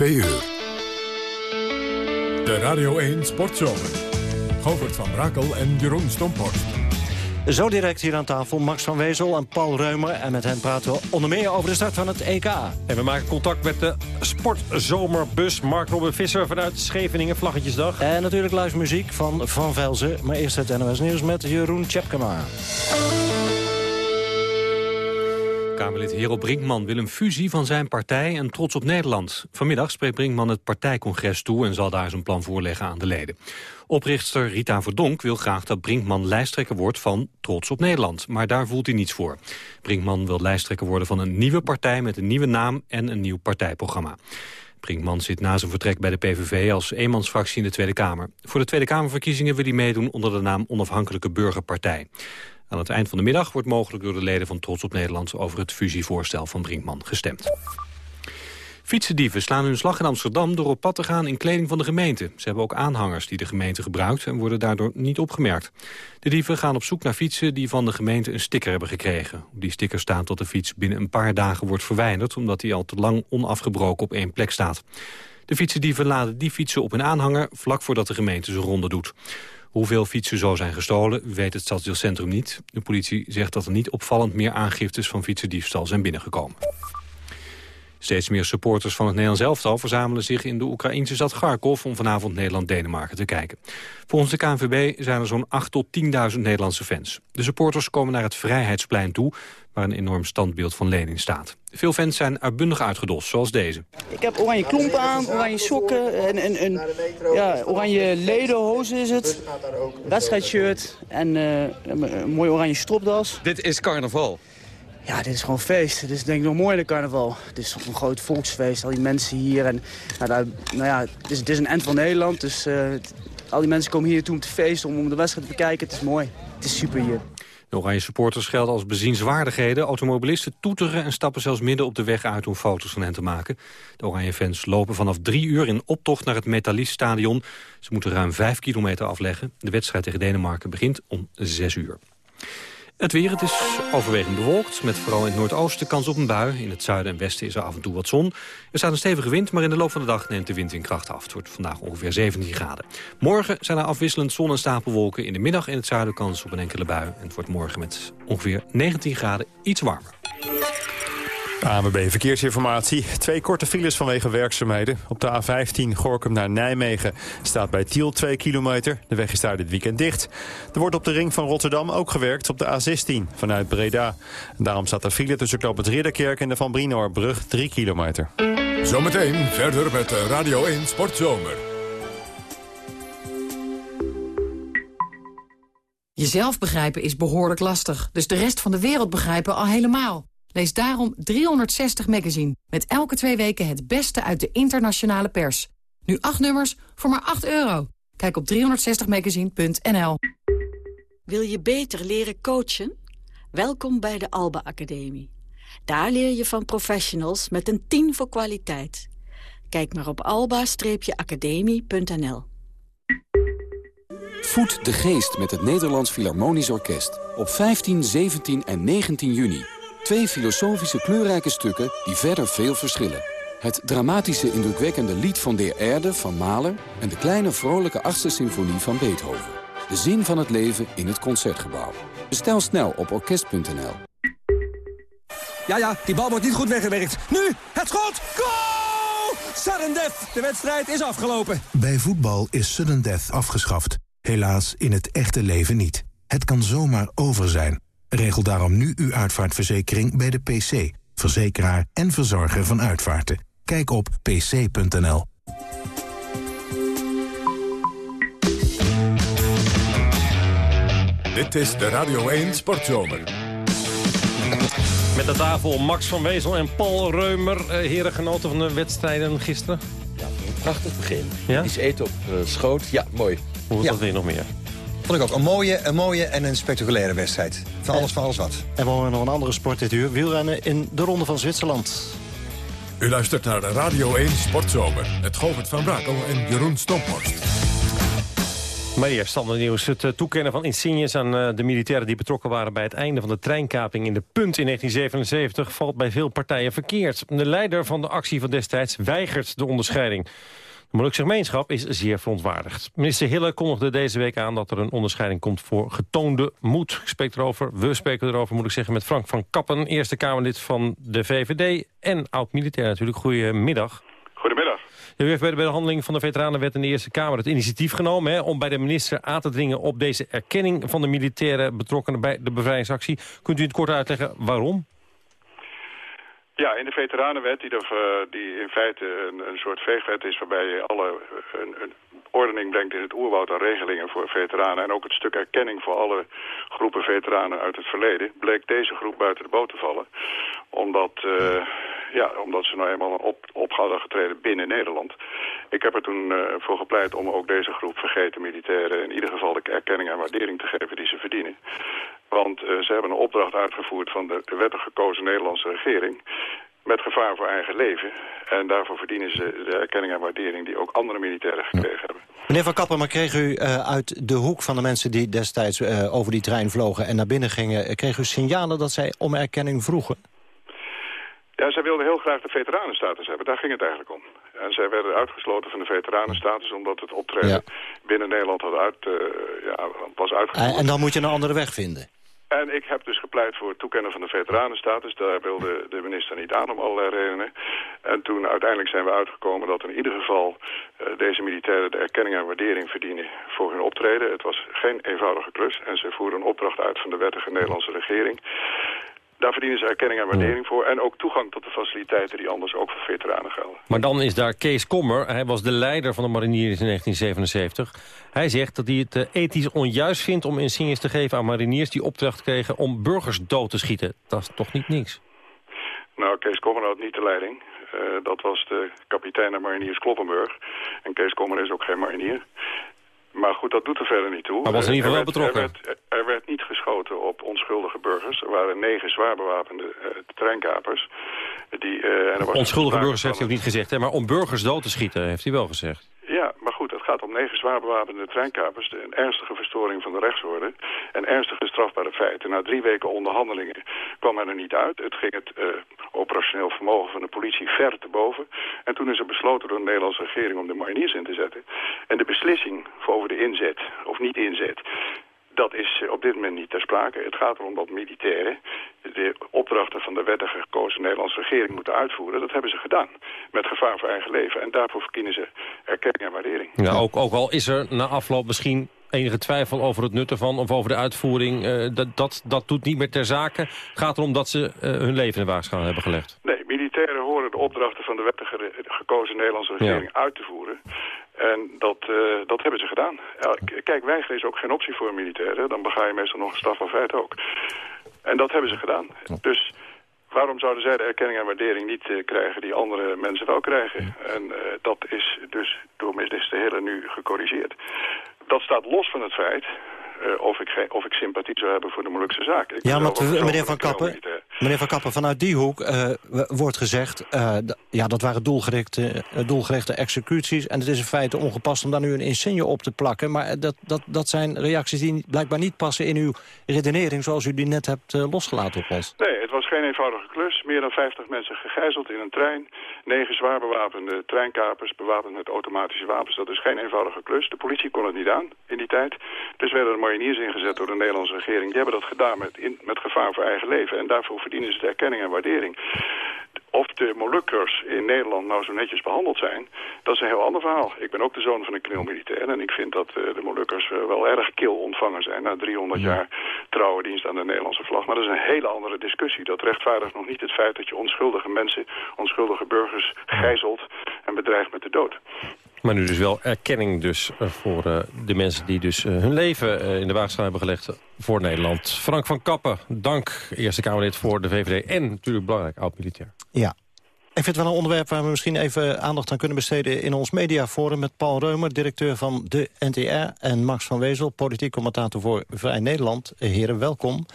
2 uur. De Radio 1 Sportzomer. Govert van Brakel en Jeroen Stomphorst. Zo direct hier aan tafel Max van Wezel en Paul Reumer. En met hen praten we onder meer over de start van het EK. En we maken contact met de sportzomerbus Mark Robin Visser vanuit Scheveningen, Vlaggetjesdag. En natuurlijk live muziek van Van Velzen. Maar eerst het NOS Nieuws met Jeroen Tjepkema. Kamerlid Hero Brinkman wil een fusie van zijn partij en Trots op Nederland. Vanmiddag spreekt Brinkman het partijcongres toe en zal daar zijn plan voorleggen aan de leden. Oprichter Rita Verdonk wil graag dat Brinkman lijsttrekker wordt van Trots op Nederland. Maar daar voelt hij niets voor. Brinkman wil lijsttrekker worden van een nieuwe partij met een nieuwe naam en een nieuw partijprogramma. Brinkman zit na zijn vertrek bij de PVV als eenmansfractie in de Tweede Kamer. Voor de Tweede Kamerverkiezingen wil hij meedoen onder de naam Onafhankelijke Burgerpartij. Aan het eind van de middag wordt mogelijk door de leden van Trots op Nederland... over het fusievoorstel van Brinkman gestemd. Fietsendieven slaan hun slag in Amsterdam door op pad te gaan in kleding van de gemeente. Ze hebben ook aanhangers die de gemeente gebruikt en worden daardoor niet opgemerkt. De dieven gaan op zoek naar fietsen die van de gemeente een sticker hebben gekregen. Die sticker staat dat de fiets binnen een paar dagen wordt verwijderd... omdat die al te lang onafgebroken op één plek staat. De fietsendieven laden die fietsen op een aanhanger vlak voordat de gemeente zijn ronde doet. Hoeveel fietsen zo zijn gestolen, weet het stadsdeelcentrum niet. De politie zegt dat er niet opvallend meer aangiftes van fietsendiefstal zijn binnengekomen. Steeds meer supporters van het Nederlands elftal verzamelen zich in de Oekraïnse stad Kharkov om vanavond Nederland-Denemarken te kijken. Volgens de KNVB zijn er zo'n 8 tot 10.000 Nederlandse fans. De supporters komen naar het Vrijheidsplein toe, waar een enorm standbeeld van Lenin staat. Veel fans zijn uitbundig uitgedost, zoals deze. Ik heb oranje klompen aan, oranje sokken en, en, en ja, oranje ledenhozen is het. Wedstrijdshirt en uh, een mooie oranje stropdas. Dit is carnaval. Ja, dit is gewoon feest. Dit is denk ik nog mooier dan carnaval. Het is een groot volksfeest, al die mensen hier. En, nou, nou ja, het is, het is een end van Nederland, dus uh, al die mensen komen hier toe om te feesten, om, om de wedstrijd te bekijken. Het is mooi. Het is super hier. De oranje supporters gelden als bezienswaardigheden. Automobilisten toeteren en stappen zelfs midden op de weg uit om foto's van hen te maken. De oranje fans lopen vanaf drie uur in optocht naar het Metalliststadion. Ze moeten ruim vijf kilometer afleggen. De wedstrijd tegen Denemarken begint om zes uur. Het weer, het is overwegend bewolkt, met vooral in het noordoosten kans op een bui. In het zuiden en westen is er af en toe wat zon. Er staat een stevige wind, maar in de loop van de dag neemt de wind in kracht af. Het wordt vandaag ongeveer 17 graden. Morgen zijn er afwisselend zon- en stapelwolken. In de middag in het zuiden kans op een enkele bui. En het wordt morgen met ongeveer 19 graden iets warmer. ANWB Verkeersinformatie. Twee korte files vanwege werkzaamheden. Op de A15 Gorkum naar Nijmegen staat bij Tiel 2 kilometer. De weg is daar dit weekend dicht. Er wordt op de ring van Rotterdam ook gewerkt op de A16 vanuit Breda. En daarom staat er file tussen Knoop het Ridderkerk en de Van Brinoorbrug 3 kilometer. Zometeen verder met Radio 1 Sportzomer. Jezelf begrijpen is behoorlijk lastig, dus de rest van de wereld begrijpen al helemaal. Lees daarom 360 Magazine. Met elke twee weken het beste uit de internationale pers. Nu acht nummers voor maar 8 euro. Kijk op 360magazine.nl. Wil je beter leren coachen? Welkom bij de Alba Academie. Daar leer je van professionals met een 10 voor kwaliteit. Kijk maar op alba-academie.nl. Voed de geest met het Nederlands Philharmonisch Orkest. Op 15, 17 en 19 juni. Twee filosofische kleurrijke stukken die verder veel verschillen. Het dramatische indrukwekkende lied van De Erde van Mahler... en de kleine vrolijke achtste symfonie van Beethoven. De zin van het leven in het Concertgebouw. Bestel snel op orkest.nl. Ja, ja, die bal wordt niet goed weggewerkt. Nu, het schot! Goal! Sudden death! De wedstrijd is afgelopen. Bij voetbal is sudden death afgeschaft. Helaas in het echte leven niet. Het kan zomaar over zijn. Regel daarom nu uw uitvaartverzekering bij de PC, verzekeraar en verzorger van uitvaarten. Kijk op pc.nl. Dit is de Radio 1 Sportzomer. Met de tafel Max van Wezel en Paul Reumer. Uh, heren genoten van de wedstrijden gisteren? Ja, een prachtig begin. Ja? Iets eten op uh, schoot. Ja, mooi. Hoe was ja. dat weer nog meer? Vond ik ook een mooie, een mooie en een spectaculaire wedstrijd. Van alles, van alles wat. En we horen nog een andere sport dit uur. Wielrennen in de Ronde van Zwitserland. U luistert naar de Radio 1 Sportzomer. Met Govert van Brakel en Jeroen Stomphorst. Maar eerst ander nieuws. Het eh, toekennen van insignes aan eh, de militairen die betrokken waren... bij het einde van de treinkaping in de Punt in 1977... valt bij veel partijen verkeerd. De leider van de actie van destijds weigert de onderscheiding. De Molukse gemeenschap is zeer verontwaardigd. Minister Hille kondigde deze week aan dat er een onderscheiding komt voor getoonde moed. Ik spreek erover, we spreken erover, moet ik zeggen, met Frank van Kappen... Eerste Kamerlid van de VVD en oud-militair natuurlijk. Goedemiddag. Goedemiddag. U heeft bij de behandeling van de Veteranenwet in de Eerste Kamer het initiatief genomen... Hè, om bij de minister aan te dringen op deze erkenning van de militaire betrokkenen bij de bevrijdingsactie. Kunt u het kort uitleggen waarom? Ja, in de Veteranenwet, die, eh, die in feite een, een soort veegwet is... waarbij je alle een, een ordening brengt in het oerwoud aan regelingen voor veteranen... en ook het stuk erkenning voor alle groepen veteranen uit het verleden... bleek deze groep buiten de boot te vallen. Omdat, uh, ja, omdat ze nou eenmaal op, op hadden getreden binnen Nederland. Ik heb er toen voor gepleit om ook deze groep vergeten militairen... in ieder geval de erkenning en waardering te geven die ze verdienen. Want uh, ze hebben een opdracht uitgevoerd van de wettig gekozen Nederlandse regering met gevaar voor eigen leven. En daarvoor verdienen ze de erkenning en waardering die ook andere militairen gekregen hebben. Meneer Van Kapper, maar kreeg u uh, uit de hoek van de mensen die destijds uh, over die trein vlogen en naar binnen gingen... kreeg u signalen dat zij om erkenning vroegen? Ja, zij wilden heel graag de veteranenstatus hebben. Daar ging het eigenlijk om. En zij werden uitgesloten van de veteranenstatus... omdat het optreden ja. binnen Nederland had uit, uh, ja, was uitgesloten. En dan moet je een andere weg vinden? En ik heb dus gepleit voor het toekennen van de veteranenstatus. Daar wilde de minister niet aan om allerlei redenen. En toen uiteindelijk zijn we uitgekomen dat in ieder geval uh, deze militairen de erkenning en waardering verdienen voor hun optreden. Het was geen eenvoudige klus en ze voeren een opdracht uit van de wettige Nederlandse regering. Daar verdienen ze erkenning en waardering voor. En ook toegang tot de faciliteiten die anders ook voor veteranen gelden. Maar dan is daar Kees Kommer. Hij was de leider van de mariniers in 1977. Hij zegt dat hij het uh, ethisch onjuist vindt om insignes te geven aan mariniers... die opdracht kregen om burgers dood te schieten. Dat is toch niet niks? Nou, Kees Kommer had niet de leiding. Uh, dat was de kapitein der mariniers Kloppenburg. En Kees Kommer is ook geen marinier. Maar goed, dat doet er verder niet toe. Maar was in ieder geval wel betrokken? Er werd, er werd, niet geschoten op onschuldige burgers. Er waren negen zwaar bewapende uh, treinkapers. Die, uh, en er was onschuldige burgers heeft hij ook niet gezegd, hè? maar om burgers dood te schieten heeft hij wel gezegd. Ja, maar goed, het gaat om negen zwaar bewapende treinkapers. Een ernstige verstoring van de rechtsorde. En ernstige strafbare feiten. Na drie weken onderhandelingen kwam men er niet uit. Het ging het uh, operationeel vermogen van de politie ver te boven. En toen is er besloten door de Nederlandse regering om de mariniers in te zetten. En de beslissing over de inzet of niet inzet... Dat is op dit moment niet ter sprake. Het gaat erom dat militairen de opdrachten van de wettige gekozen Nederlandse regering moeten uitvoeren. Dat hebben ze gedaan. Met gevaar voor eigen leven. En daarvoor verdienen ze erkenning en waardering. Ja, ook, ook al is er na afloop misschien enige twijfel over het nut ervan of over de uitvoering. Uh, dat, dat, dat doet niet meer ter zake. Het gaat erom dat ze uh, hun leven in de waagschaal hebben gelegd. Nee, militairen opdrachten van de wettige gekozen Nederlandse regering ja. uit te voeren. En dat, uh, dat hebben ze gedaan. Kijk, weigeren is ook geen optie voor militairen. Dan bega je meestal nog een straf van feit ook. En dat hebben ze gedaan. Dus waarom zouden zij de erkenning en waardering niet uh, krijgen die andere mensen wel krijgen? En uh, dat is dus door minister Hille nu gecorrigeerd. Dat staat los van het feit uh, of, ik of ik sympathie zou hebben voor de Molukse zaak. Ik ja, maar meneer Van Kappen, meneer Van Kappen, vanuit die hoek uh, wordt gezegd... Ja, dat waren doelgerichte, doelgerichte executies... en het is in feite ongepast om daar nu een insigne op te plakken. Maar dat, dat, dat zijn reacties die blijkbaar niet passen in uw redenering... zoals u die net hebt losgelaten op ons. Nee, het was geen eenvoudige klus. Meer dan 50 mensen gegijzeld in een trein. Negen zwaar bewapende treinkapers, bewapend met automatische wapens. Dat is geen eenvoudige klus. De politie kon het niet aan in die tijd. Dus werden er mariniers ingezet door de Nederlandse regering. Die hebben dat gedaan met, in, met gevaar voor eigen leven. En daarvoor verdienen ze de erkenning en waardering. Of de Molukkers in Nederland nou zo netjes behandeld zijn, dat is een heel ander verhaal. Ik ben ook de zoon van een knilmilitair en ik vind dat uh, de Molukkers uh, wel erg kil ontvangen zijn na 300 jaar trouwe dienst aan de Nederlandse vlag. Maar dat is een hele andere discussie. Dat rechtvaardigt nog niet het feit dat je onschuldige mensen, onschuldige burgers gijzelt en bedreigt met de dood. Maar nu dus wel erkenning dus voor uh, de mensen die dus uh, hun leven in de waagschaal hebben gelegd voor Nederland. Frank van Kappen, dank Eerste Kamerlid voor de VVD en natuurlijk belangrijk oud-militair. Ja. Ik vind het wel een onderwerp waar we misschien even aandacht aan kunnen besteden... in ons mediaforum met Paul Reumer, directeur van de NTR... en Max van Wezel, politiek commentator voor Vrij Nederland. Heren, welkom.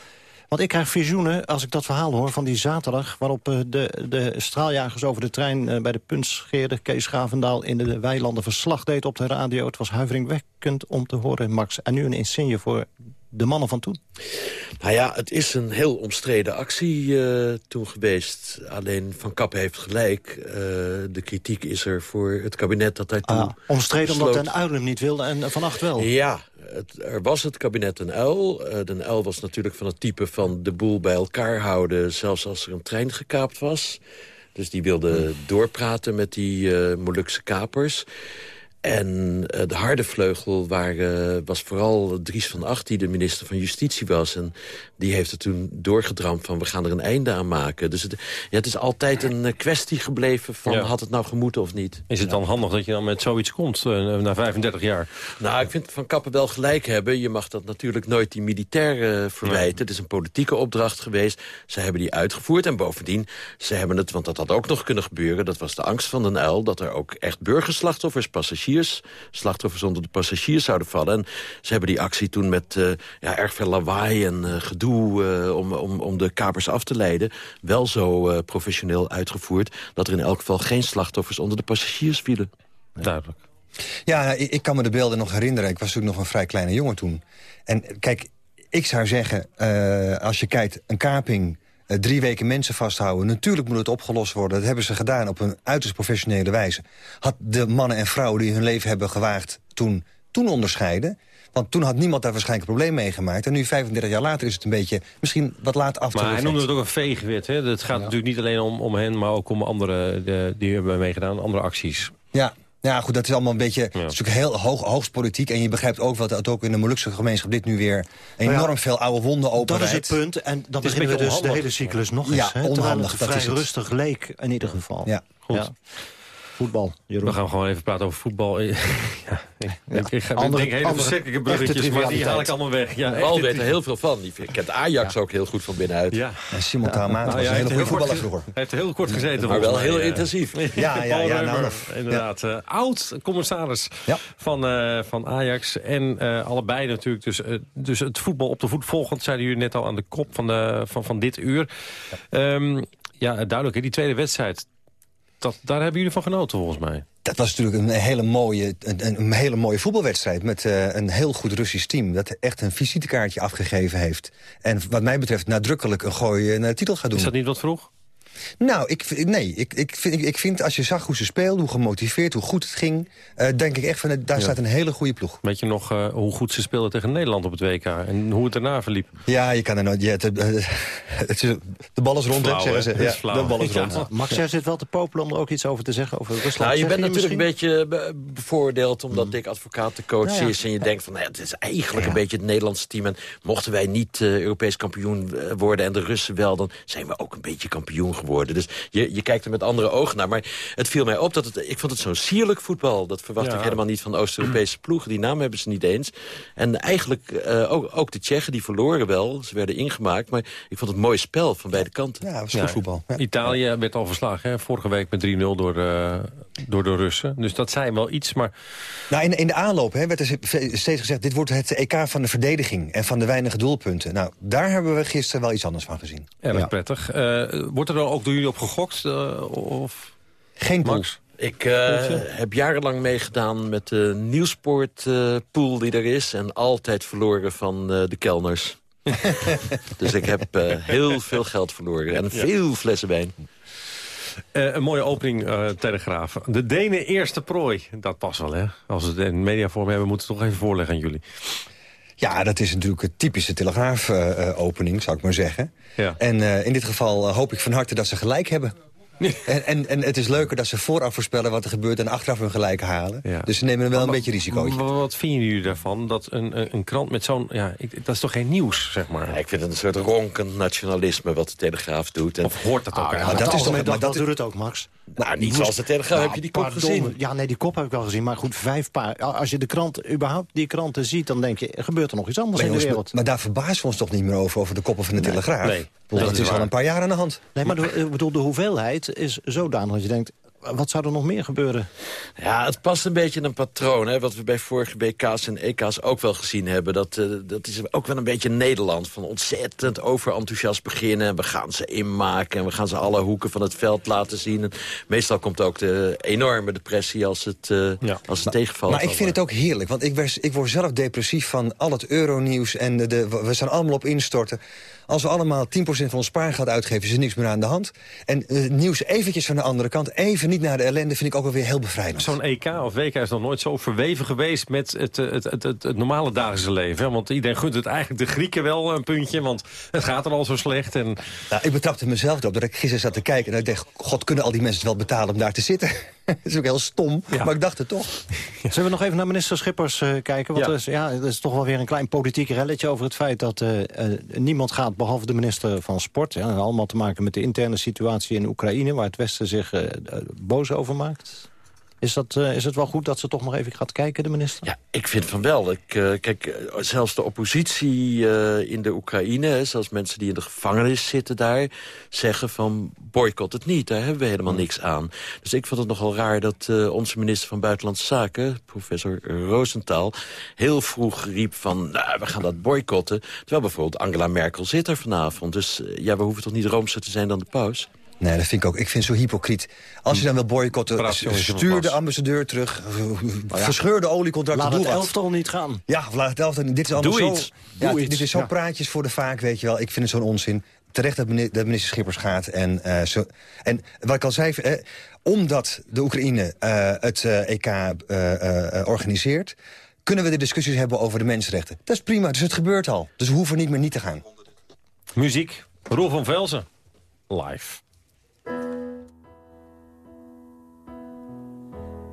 Want ik krijg visioenen, als ik dat verhaal hoor, van die zaterdag... waarop uh, de, de straaljagers over de trein uh, bij de punt scheerden... Kees Gavendaal in de weilanden verslag deed op de radio. Het was huiveringwekkend om te horen, Max. En nu een insigne voor de mannen van toen? Nou ja, het is een heel omstreden actie uh, toen geweest. Alleen Van Kappen heeft gelijk. Uh, de kritiek is er voor het kabinet dat daartoe ah, Omstreden besloot. omdat Den Uyl hem niet wilde en Van Acht wel? Ja, het, er was het kabinet Den Uyl. Uh, Den Uyl was natuurlijk van het type van de boel bij elkaar houden... zelfs als er een trein gekaapt was. Dus die wilde doorpraten met die Molukse kapers... En uh, de harde vleugel waar, was vooral Dries van Acht... die de minister van Justitie was. En die heeft er toen doorgedramd van... we gaan er een einde aan maken. Dus het, ja, het is altijd een uh, kwestie gebleven van... Ja. had het nou gemoeten of niet. Is het dan handig dat je dan met zoiets komt na 35 jaar? Nou, ik vind Van Kappen wel gelijk hebben. Je mag dat natuurlijk nooit die militairen verwijten. Het is een politieke opdracht geweest. Ze hebben die uitgevoerd. En bovendien, ze hebben het... want dat had ook nog kunnen gebeuren... dat was de angst van Den Uil... dat er ook echt burgerslachtoffers, passagiers slachtoffers onder de passagiers zouden vallen. En ze hebben die actie toen met uh, ja, erg veel lawaai en uh, gedoe uh, om, om, om de kapers af te leiden... wel zo professioneel uitgevoerd dat er in elk geval geen slachtoffers onder de passagiers vielen. Duidelijk. Ja, ik, ik kan me de beelden nog herinneren. Ik was natuurlijk nog een vrij kleine jongen toen. En kijk, ik zou zeggen, als je kijkt, een kaping uh, drie weken mensen vasthouden. Natuurlijk moet het opgelost worden. Dat hebben ze gedaan op een uiterst professionele wijze. Had de mannen en vrouwen die hun leven hebben gewaagd toen, toen onderscheiden... Want toen had niemand daar waarschijnlijk een probleem mee gemaakt. En nu, 35 jaar later, is het een beetje misschien wat laat af te Maar hij noemde het ook een veegwit. Hè? Het gaat ja. natuurlijk niet alleen om, om hen, maar ook om anderen de, die hebben meegedaan. Andere acties. Ja, ja, goed, dat is allemaal een beetje... Ja. Het is natuurlijk heel hoog, hoogst politiek. En je begrijpt ook wat dat ook in de Molukse gemeenschap... dit nu weer enorm ja, veel oude wonden openrijdt. Dat is het punt. En dan beginnen we dus onhandig. de hele cyclus nog eens. Ja, hè, onhandig. Het vrij rustig leek in ieder geval. Ja. Goed. Ja. Voetbal, Jeroen. We gaan gewoon even praten over voetbal. ja, ik, ja. ik, ga, andere, ik denk hele verschrikkelijke bruggetjes, maar die haal ik allemaal weg. Ja, weet er heel veel van. Die kent Ajax ja. ook heel goed van binnenuit. Ja. En Simon nou, was een hele goede voetballer vroeger. Hij heeft heel kort gezeten. Maar wel heel intensief. Ja, ja, ja. Nou, inderdaad. Uh, Oud-commissaris van, uh, van Ajax. En uh, allebei natuurlijk dus, dus het voetbal op de voet volgend. Zeiden jullie net al aan de kop van, de, van, van dit uur. Um, ja, duidelijk. Hè, die tweede wedstrijd. Dat, daar hebben jullie van genoten volgens mij. Dat was natuurlijk een hele mooie, een, een hele mooie voetbalwedstrijd... met uh, een heel goed Russisch team dat echt een visitekaartje afgegeven heeft. En wat mij betreft nadrukkelijk een gooi naar de titel gaat doen. Is dat niet wat vroeg? Nou, ik, nee. Ik, ik, vind, ik vind als je zag hoe ze speelden, hoe gemotiveerd, hoe goed het ging... Uh, denk ik echt van, daar ja. staat een hele goede ploeg. Weet je nog uh, hoe goed ze speelden tegen Nederland op het WK? En hoe het daarna verliep? Ja, je kan er nooit... Ja, het, het, het, de bal is rond, flauw, zeggen ze. Ja, flauw. de bal is rond. Ja. Max, jij zit wel te popelen om er ook iets over te zeggen over Rusland. Nou, je bent natuurlijk misschien? een beetje bevoordeeld... omdat Dick advocaat de coach is. En je denkt van, nou, het is eigenlijk een beetje het Nederlandse team. En mochten wij niet uh, Europees kampioen worden en de Russen wel... dan zijn we ook een beetje kampioen geworden. Dus je, je kijkt er met andere ogen naar. Maar het viel mij op dat het... Ik vond het zo'n sierlijk voetbal. Dat verwacht ja. ik helemaal niet van Oost-Europese ploegen. Die naam hebben ze niet eens. En eigenlijk uh, ook, ook de Tsjechen, die verloren wel. Ze werden ingemaakt. Maar ik vond het mooi spel van beide kanten. Ja, het was goed ja, voetbal. Ja. Italië werd al verslagen. Hè? Vorige week met 3-0 door, uh, door de Russen. Dus dat zei wel iets. Maar... Nou, in, in de aanloop hè, werd er steeds gezegd... dit wordt het EK van de verdediging en van de weinige doelpunten. Nou, daar hebben we gisteren wel iets anders van gezien. Erg ja. prettig. Uh, wordt er dan ook door jullie op gegokt? Uh, of... Geen Max? Ik uh, heb jarenlang meegedaan met de nieuwsportpool uh, die er is... en altijd verloren van uh, de kelners. dus ik heb heel veel geld verloren en veel ja. flessen wijn. Uh, een mooie opening, uh, Telegraaf. De Denen eerste prooi. Dat past wel, hè? Als we het in mediavorm hebben, moeten we het toch even voorleggen aan jullie. Ja, dat is natuurlijk een typische Telegraaf-opening, uh, zou ik maar zeggen. Ja. En in dit geval hoop ik van harte dat ze gelijk hebben. En, en, en het is leuker dat ze vooraf voorspellen wat er gebeurt... en achteraf hun gelijk halen. Ja. Dus ze nemen er wel maar, een beetje risico. Wat vinden jullie daarvan? Dat een, een, krant met zo'n... Ja, dat is toch geen nieuws, zeg maar? Ja, ik vind het een soort ronkend nationalisme wat de Telegraaf doet. En, of hoort dat ook ah, ja, dat, is toch, maar dat, dat doet het ook, Max. Nou, niet zoals de Telegraaf. Nou, heb je die kop gezien? Ja, nee, die kop heb ik wel gezien. Maar goed, vijf paar. Als je de krant, überhaupt die kranten ziet... dan denk je, gebeurt er nog iets anders maar in de wereld. Maar daar verbazen we ons toch niet meer over, over de koppen van de nee, Telegraaf? Nee. Dat, dat is al een paar jaar aan de hand. Nee, maar de, ik bedoel, de hoeveelheid is zodanig dat je denkt... wat zou er nog meer gebeuren? Ja, het past een beetje in een patroon. Hè, wat we bij vorige BK's en EK's ook wel gezien hebben. Dat, uh, dat is ook wel een beetje Nederland. Van ontzettend overenthousiast beginnen. We gaan ze inmaken en we gaan ze alle hoeken van het veld laten zien. En meestal komt ook de enorme depressie als het, uh, ja. als het tegenvalt. Maar ik vind het ook heerlijk. Want ik, werd, ik word zelf depressief van al het euronieuws. En de, de, we zijn allemaal op instorten. Als we allemaal 10% van ons spaargeld uitgeven, is er niks meer aan de hand. En uh, nieuws eventjes van de andere kant, even niet naar de ellende... vind ik ook wel weer heel bevrijdend. Zo'n EK of WK is nog nooit zo verweven geweest... met het, het, het, het, het normale dagelijkse leven. Want iedereen gunt het eigenlijk de Grieken wel een puntje... want het gaat er al zo slecht. En... Nou, ik betrapte mezelf op dat ik gisteren zat te kijken... en ik dacht, god, kunnen al die mensen het wel betalen om daar te zitten? Dat is ook heel stom, maar ik dacht het toch. Zullen we nog even naar minister Schippers uh, kijken? Want ja. Er, is, ja, er is toch wel weer een klein politiek relletje over het feit... dat uh, uh, niemand gaat, behalve de minister van Sport. Ja, allemaal te maken met de interne situatie in Oekraïne... waar het Westen zich boos over maakt. Is, dat, uh, is het wel goed dat ze toch nog even gaat kijken, de minister? Ja, ik vind van wel. Ik, uh, kijk, zelfs de oppositie in de Oekraïne... zelfs mensen die in de gevangenis zitten daar... zeggen van boycott het niet, daar hebben we helemaal niks aan. Dus ik vond het nogal raar dat onze minister van Buitenlandse Zaken... professor Rosenthal, heel vroeg riep van... Nou, we gaan dat boycotten. Terwijl bijvoorbeeld Angela Merkel zit er vanavond. Dus ja, we hoeven toch niet roomser te zijn dan de paus? Nee, dat vind ik ook. Ik vind het zo hypocriet. Als je dan wil boycotten, stuur de ambassadeur terug. Ja. Verscheur de oliecontracten. Laat het elftal niet gaan. Ja, laat het elftal Dit is allemaal Doe zo, iets. Ja, Doe dit iets. is zo ja. praatjes voor de vaak, weet je wel. Ik vind het zo'n onzin. Terecht dat minister, dat minister Schippers gaat. En, uh, zo, en wat ik al zei, eh, omdat de Oekraïne uh, het EK organiseert... kunnen we de discussies hebben over de mensenrechten. Dat is prima, dus het gebeurt al. Dus we hoeven niet meer niet te gaan. Muziek, Roel van Velzen, live.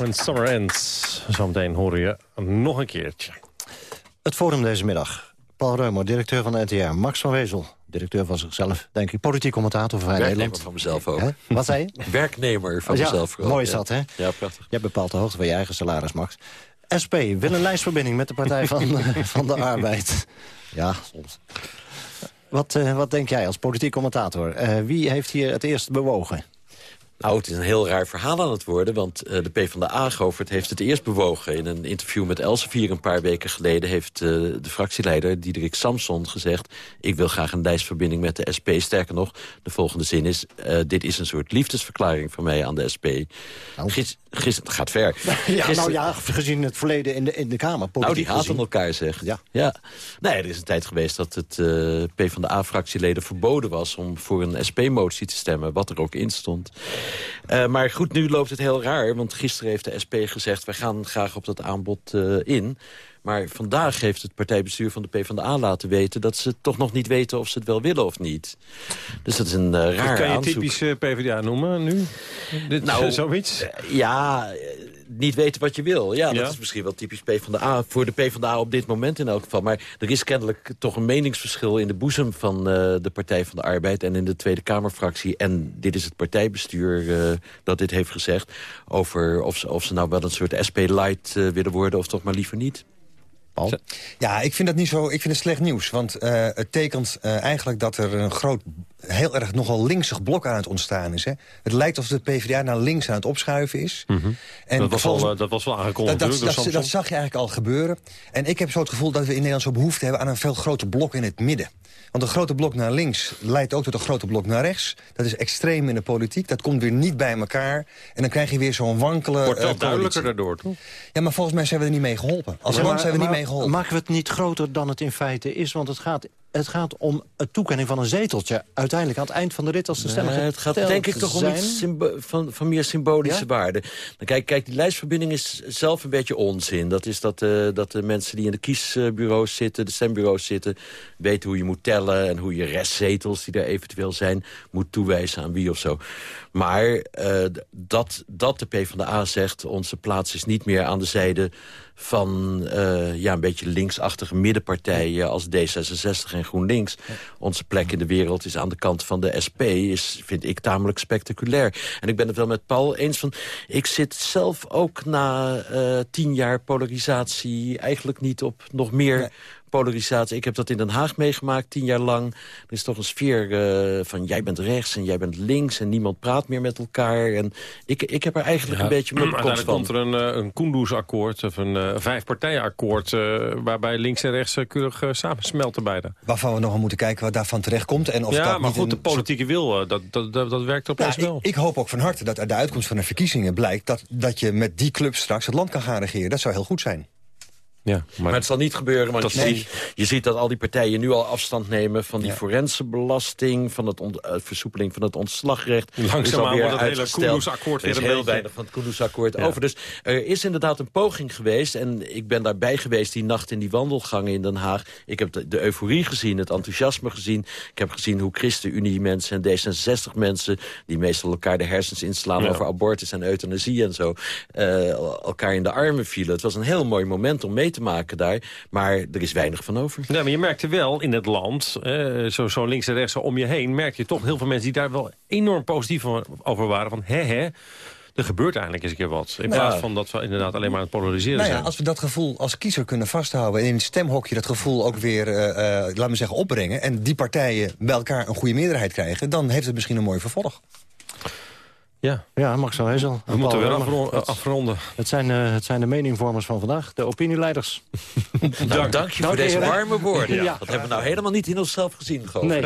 When Summer Ends. Zometeen horen je nog een keertje. Het forum deze middag. Paul Reumer, directeur van de NTR. Max van Wezel, directeur van zichzelf, denk ik. Politiek commentator van Vrij Werknemer Nederland. van mezelf ook. Wat zei je? Werknemer van Ja, mezelf. vooral. mooi is dat, hè? Ja, prachtig. Jij bepaalt de hoogte van je eigen salaris, Max. SP wil een lijstverbinding met de Partij van, van de Arbeid. Ja, soms. Wat, eh, wat denk jij als politiek commentator? Eh, wie heeft hier het eerst bewogen? Nou, het is een heel raar verhaal aan het worden... want eh, de PvdA, Govert, heeft het eerst bewogen. In een interview met Elsevier een paar weken geleden... heeft eh, de fractieleider Diederik Samson gezegd... ik wil graag een lijstverbinding met de SP. Sterker nog, de volgende zin is... eh, dit is een soort liefdesverklaring van mij aan de SP. Gis, gis, het gaat ver. Ja, nou ja, gezien het verleden in de, in de Kamer. nou, die gezien. elkaar, zeg. Ja. ja. Nee, er is een tijd geweest dat het PvdA-fractieleden verboden was... om voor een SP-motie te stemmen, wat er ook in stond. Eh, maar goed, nu loopt het heel raar. Want gisteren heeft de SP gezegd... wij gaan graag op dat aanbod eh, in. Maar vandaag heeft het partijbestuur van de PvdA laten weten... dat ze toch nog niet weten of ze het wel willen of niet. Dus dat is een eh, raar kan je aanzoek. typisch eh, PvdA noemen nu? Dit, Nou, zoiets? Ja, niet weten wat je wil. Ja, Ja. dat is misschien wel typisch PvdA. Voor de PvdA op dit moment in elk geval. Maar er is kennelijk toch een meningsverschil in de boezem van eh, de Partij van de Arbeid... en in de Tweede Kamerfractie. En dit is het partijbestuur eh, dat dit heeft gezegd... over of ze, of ze nou wel een soort SP-light eh, willen worden... of toch maar liever niet. Paul? Ja, ik vind dat niet zo. Ik vind het slecht nieuws. Want eh, het tekent eh, eigenlijk dat er een groot, heel erg nogal linksig blok aan het ontstaan is. Hè. Het lijkt alsof de PvdA naar links aan het opschuiven is. En Mhm. dat, was volgens- al, eh, dat was wel aangekondigd. dat, dat, dat zag je eigenlijk al gebeuren. En ik heb zo het gevoel dat we in Nederland zo behoefte hebben... aan een veel groter blok in het midden. Want een grote blok naar links leidt ook tot een grote blok naar rechts. Dat is extreem in de politiek. Dat komt weer niet bij elkaar. En dan krijg je weer zo'n wankele Wordt wel eh, duidelijker daardoor, toch? Ja, maar volgens mij zijn we er niet mee geholpen. Als land zijn we niet mee geholpen. Maken we het niet groter dan het in feite is? Want het gaat, het gaat om het toekenning van een zeteltje. Uiteindelijk aan het eind van de rit als de stemmen Nee, het gaat denk ik toch om iets van, van meer symbolische Ja? waarde. Dan kijk, kijk, die lijstverbinding is zelf een beetje onzin. Dat is dat, eh, dat de mensen die in de kiesbureaus zitten, de stembureaus zitten... weten hoe je moet tellen en hoe je restzetels die er eventueel zijn... moet toewijzen aan wie of zo. Maar d- dat, dat de PvdA zegt, onze plaats is niet meer aan de zijde van eh, ja, een beetje linksachtige middenpartijen als D66 en GroenLinks. Onze plek in de wereld is aan de kant van de SP, is, vind ik tamelijk spectaculair. En ik ben het wel met Paul eens van, ik zit zelf ook na eh, tien jaar polarisatie eigenlijk niet op nog meer... Polarisatie. Ik heb dat in Den Haag meegemaakt, tien jaar lang. Er is toch een sfeer eh, van jij bent rechts en jij bent links... en niemand praat meer met elkaar. En ik, ik heb er eigenlijk een beetje mijn Uiteindelijk van. komt er een, eh, een Kunduz-akkoord, of een eh vijfpartijenakkoord... eh, waarbij links en rechts keurig eh, samensmelten bijna. Waarvan we nog aan moeten kijken wat daarvan terechtkomt. En of ja, dat maar niet goed, de politieke wil, eh, dat, dat, dat, dat werkt opeens Ja, wel. ik, ik hoop ook van harte dat uit de uitkomst van de verkiezingen blijkt... Dat, dat je met die club straks het land kan gaan regeren. Dat zou heel goed zijn. Ja, Maar het zal niet gebeuren, want je, nee. ziet, je ziet dat al die partijen nu al afstand nemen... van die Ja. forense belasting, van het eh, versoepeling van het ontslagrecht. Langzaamaan wordt het hele uitgesteld. Er is weer een heel beetje- weinig van het Kunduz-akkoord Ja. over. Dus er is inderdaad een poging geweest. En ik ben daarbij geweest die nacht in die wandelgangen in Den Haag. Ik heb de, de euforie gezien, het enthousiasme gezien. Ik heb gezien hoe ChristenUnie-mensen en D66-mensen... die meestal elkaar de hersens inslaan Ja. over abortus en euthanasie en zo... eh, elkaar in de armen vielen. Het was een heel mooi moment om mee te maken daar. Maar er is weinig van over. Ja, maar je merkte wel in het land, eh, zo, zo links en rechts zo om je heen... merkte je toch heel veel mensen die daar wel enorm positief van- over waren. Van, hè, hè, er gebeurt eindelijk eens een keer wat. In Nou, plaats van dat we inderdaad alleen maar aan het polariseren Nou ja, zijn. als we dat gevoel als kiezer kunnen vasthouden... en in het stemhokje dat gevoel ook weer, eh eh laten we zeggen, opbrengen... en die partijen bij elkaar een goede meerderheid krijgen... dan heeft het misschien een mooi vervolg. Ja, Ja, Max van Wezel. we moeten Reumer. afro- afronden. Het zijn, eh, het zijn de meningvormers van vandaag, de opinieleiders. Nou, dank, je voor Dank deze heren. warme woorden. Ja. Dat hebben we nou helemaal niet in onszelf gezien, geloof Nee.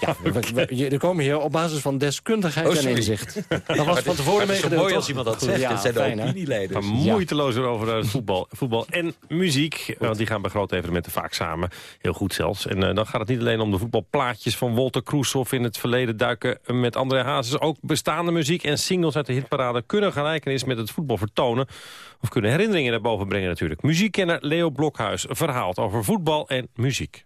Ja, we, er komen hier op basis van deskundigheid Oh, en inzicht. Dat Maar was van tevoren maar het is zo meegedeeld. mooi toch? als iemand dat zegt. ja, Het zijn de fijn, opinieleiders. Maar moeiteloos over het voetbal, voetbal en muziek. Want die gaan bij grote evenementen vaak samen. Heel goed zelfs. En eh, dan gaat het niet alleen om de voetbalplaatjes van Walter Kroes... of in het verleden duiken met André Hazes. Ook bestaande muziek. En singles uit de hitparade kunnen gelijkenis met het voetbal vertonen. Of kunnen herinneringen naar boven brengen natuurlijk. Muziekkenner Leo Blokhuis verhaalt over voetbal en muziek.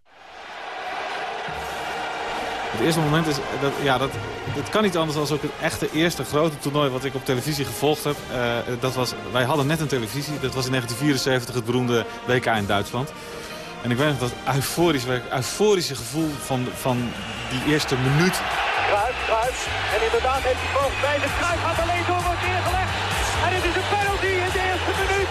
Het eerste moment is, dat, ja, dat, het kan niet anders dan ook het echte eerste grote toernooi wat ik op televisie gevolgd heb. Uh, dat was, wij hadden net een televisie, dat was in 1974 het beroemde WK in Duitsland. En ik weet nog dat euforische, euforische gevoel van, van die eerste minuut. Kruis, Kruis. En inderdaad heeft hij volgens mij de Kruis gaat alleen door wordt neergelegd. En het is een penalty in de eerste minuut.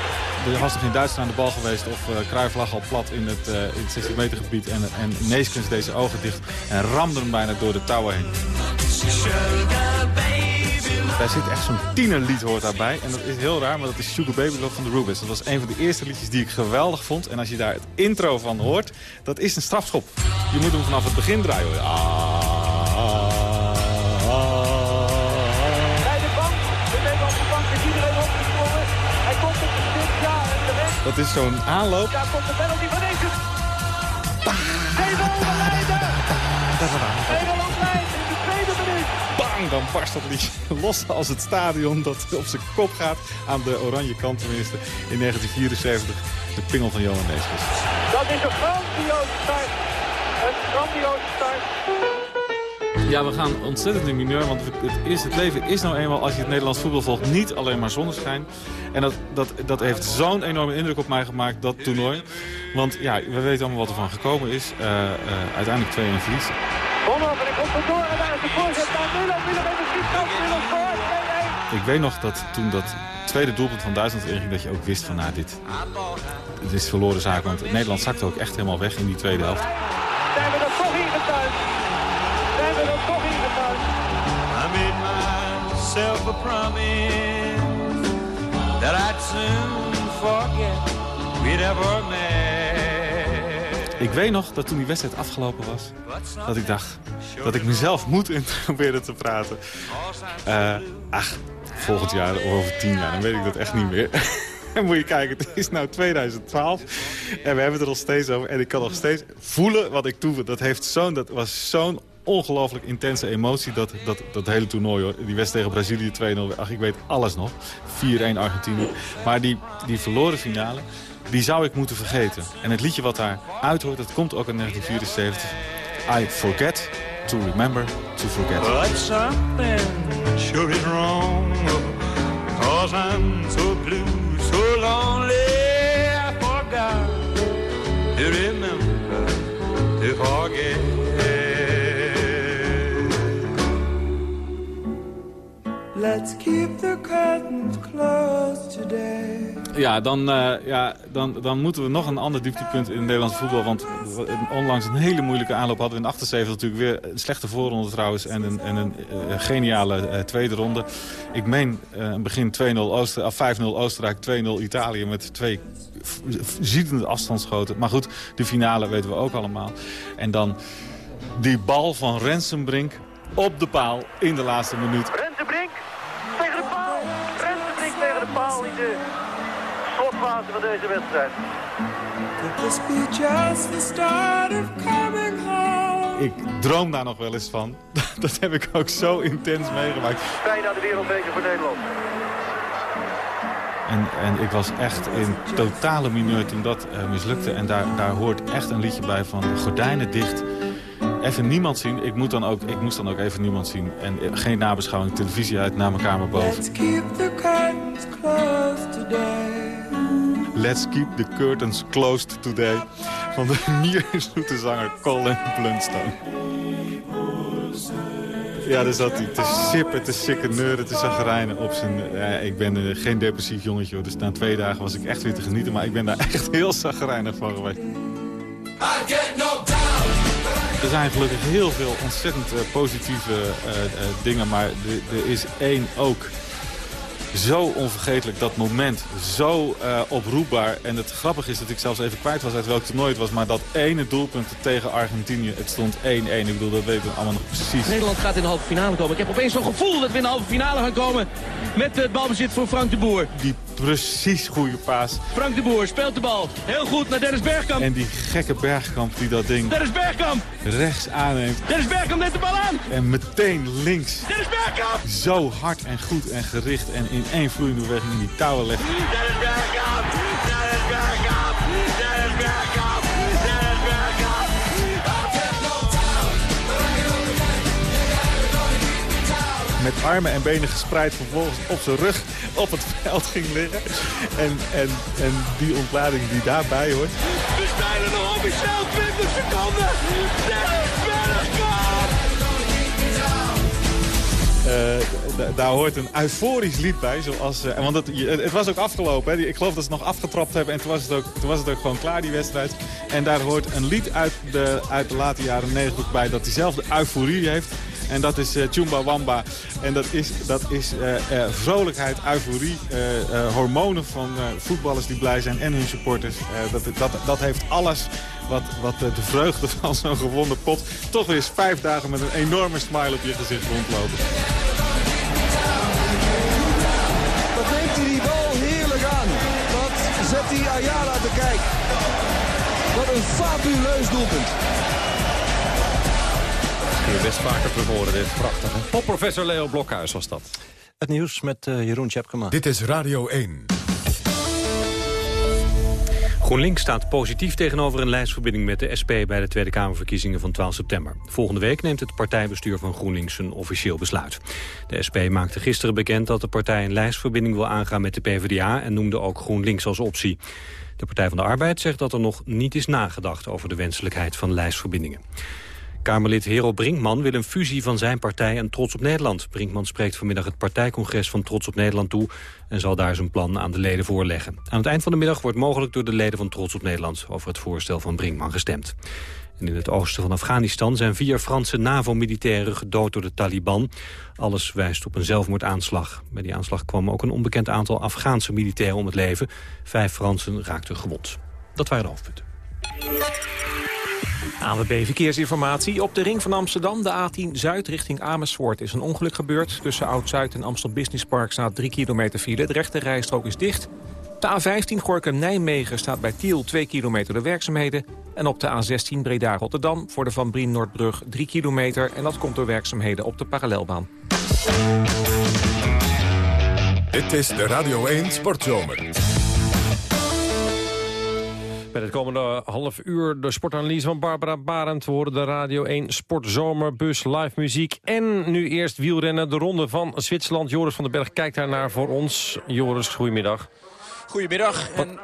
Er was nog geen Duitsland aan de bal geweest of uh, Cruijff lag al plat in het, uh, in het 16 meter gebied. En, en Neeskens deze ogen dicht en ramde hem bijna door de touwen heen. Daar zit echt zo'n tienerlied hoort daarbij. En dat is heel raar, maar dat is Sugar Baby Love van de Rubens. Dat was een van de eerste liedjes die ik geweldig vond. En als je daar het intro van hoort, dat is een strafschop. Je moet hem vanaf het begin draaien. Hoor. Ah, Bij de bank, de Nederlandse bank is iedereen opgesprongen. Hij komt op de stip, ja, en de rest. Dat is zo'n aanloop. Daar komt de penalty van deze. Bang, dan barst dat liedje los als het stadion dat op zijn kop gaat. Aan de oranje kant tenminste. In 1974 de pingel van Johan Neeskens. Dat is een grandioze start. Een grandioze start. Ja, we gaan ontzettend in mineur, want het, is, het leven is nou eenmaal, als je het Nederlands voetbal volgt, niet alleen maar zonneschijn. En dat, dat, dat heeft zo'n enorme indruk op mij gemaakt, dat toernooi. Want ja, we weten allemaal wat er van gekomen is. Uh, uh, uiteindelijk 2-1 verlies. Bonhoeffer, ik komt door en daar is de voorzet naar Milan. Milan heeft een schietstand, Milan voor, 2-1. Ik weet nog dat toen dat tweede doelpunt van Duitsland inging, dat je ook wist van, nou, dit, dit is verloren zaak. Want Nederland zakte ook echt helemaal weg in die tweede helft. Zijn we er toch ingetuind? Zijn we er toch ingetuind? I made myself a promise that I'd soon forget we'd ever met. Ik weet nog dat toen die wedstrijd afgelopen was, dat ik dacht dat ik mezelf moet in proberen te praten. Uh, ach, volgend jaar of over tien jaar, dan weet ik dat echt niet meer. En moet je kijken, het is nou 2012 en we hebben het er nog steeds over. En ik kan nog steeds voelen wat ik doe. Dat, heeft dat was zo'n ongelooflijk intense emotie, dat, dat, dat hele toernooi. Hoor. Die wedstrijd tegen Brazilië 2-0, ach ik weet alles nog. 4-1 Argentinië. Maar die, die verloren finale, die zou ik moeten vergeten. En het liedje wat daar uithoort, dat komt ook in 1974. I forget to remember to forget. But something sure is wrong Cause I'm so blue, so lonely I forgot to remember to forget Let's keep the curtains closed today. Ja, dan, uh, ja dan, dan moeten we nog een ander dieptepunt in het Nederlandse voetbal. Want onlangs een hele moeilijke aanloop hadden we in 78 natuurlijk weer een slechte voorronde trouwens. En een, en een uh, geniale uh, tweede ronde. Ik meen een begin 2-0 Ooster, 5-0 Oostenrijk, 2-0 Italië met twee ziedende afstandsschoten. Maar goed, de finale weten we ook allemaal. En dan die bal van Rensenbrink op de paal in de laatste minuut. Rensenbrink tegen de paal. Rensenbrink tegen de paal in de slotfase van deze wedstrijd. Ik droom daar nog wel eens van. Dat heb ik ook zo intens meegemaakt. Bijna de wereldbeker voor Nederland. En, en ik was echt in totale mineur toen dat uh, mislukte. En daar, daar hoort echt een liedje bij van de gordijnen dicht even niemand zien. Ik, moet dan ook, ik moest dan ook even niemand zien. En geen nabeschouwing, televisie uit, naar mijn kamer boven. Let's keep the curtains closed today. Let's keep the curtains closed today. Van de mierzoete zanger Colin Blunstone. Ja, daar zat hij te sippen, te sikken, neuren, te zagrijnen op zijn... Ja, ik ben uh, geen depressief jongetje, hoor. dus na twee dagen was ik echt weer te genieten. Maar ik ben daar echt heel zagrijnig van geweest. Er zijn gelukkig heel veel ontzettend uh, positieve uh, dingen, maar er is één ook zo onvergetelijk, dat moment, zo oproepbaar. En het grappige is dat ik zelfs even kwijt was uit welk toernooi het was, maar dat ene doelpunt tegen Argentinië, het stond 1-1. Ik bedoel, dat weten we allemaal nog precies. Nederland gaat in de halve finale komen. Ik heb opeens zo'n gevoel dat we in de halve finale gaan komen met het balbezit voor Frank de Boer. Die precies goede paas. Frank de Boer speelt de bal. Heel goed naar Dennis Bergkamp. En die gekke Bergkamp die dat ding Dennis Bergkamp. rechts aanneemt. Dennis Bergkamp neemt de bal aan. En meteen links. Dennis Bergkamp. Zo hard en goed en gericht en in één vloeiende beweging in die touwen legt. Dennis Bergkamp. Met armen en benen gespreid vervolgens op zijn rug op het veld ging liggen. En, en, en die ontlading die daarbij hoort. We spelen nog officieel 20 seconden. Da- daar hoort een euforisch lied bij. Zoals, eh, want het, het was ook afgelopen. Hè. Ik geloof dat ze nog afgetrapt hebben. En toen was, het ook, toen was het ook gewoon klaar, die wedstrijd. En daar hoort een lied uit de, uit de late jaren 90 bij... dat diezelfde euforie heeft. En dat is eh Chumba Wamba. En dat is, dat is eh, eh, vrolijkheid, euforie, hormonen van voetballers die blij zijn en hun supporters. Dat, dat, dat heeft alles wat, wat de vreugde van zo'n gewonnen pot... toch weer eens vijf dagen met een enorme smile op je gezicht rondlopen. Wat neemt hij die bal heerlijk aan. Wat zet hij Ayala te kijk. Wat een fabuleus doelpunt. Kun je best vaker terug horen, dit is prachtig. hè? Popprofessor Leo Blokhuis was dat. Het nieuws met eh, Jeroen Tjepkema. Dit is Radio 1. GroenLinks staat positief tegenover een lijstverbinding met de SP... bij de Tweede Kamerverkiezingen van 12 september. Volgende week neemt het partijbestuur van GroenLinks een officieel besluit. De SP maakte gisteren bekend dat de partij een lijstverbinding wil aangaan met de PvdA... en noemde ook GroenLinks als optie. De Partij van de Arbeid zegt dat er nog niet is nagedacht... over de wenselijkheid van lijstverbindingen. Kamerlid Hero Brinkman wil een fusie van zijn partij en Trots op Nederland. Brinkman spreekt vanmiddag het partijcongres van Trots op Nederland toe... en zal daar zijn plan aan de leden voorleggen. Aan het eind van de middag wordt mogelijk door de leden van Trots op Nederland... over het voorstel van Brinkman gestemd. In het oosten van Afghanistan zijn vier Franse NAVO-militairen gedood door de Taliban. Alles wijst op een zelfmoordaanslag. Bij die aanslag kwam ook een onbekend aantal Afghaanse militairen om het leven. Vijf Fransen raakten gewond. Dat waren de hoofdpunten. ANWB Verkeersinformatie. Op de ring van Amsterdam, de A10 Zuid richting Amersfoort... is een ongeluk gebeurd. Tussen Oud-Zuid en Amstel Business Park staat 3 kilometer file. De rechte rijstrook is dicht. De A15 Gorkum-Nijmegen staat bij Tiel 2 kilometer de werkzaamheden. En op de A16 Breda-Rotterdam voor de Van Brien-Noordbrug 3 kilometer. En dat komt door werkzaamheden op de parallelbaan. Dit is de Radio 1 Sportzomer. Met het komende half uur de sportanalyse van Barbara Barend. We horen de Radio 1 Sportzomerbus, live muziek. En nu eerst wielrennen, de ronde van Zwitserland. Joris van den Berg kijkt daarnaar voor ons. Joris, goedemiddag. Goedemiddag. En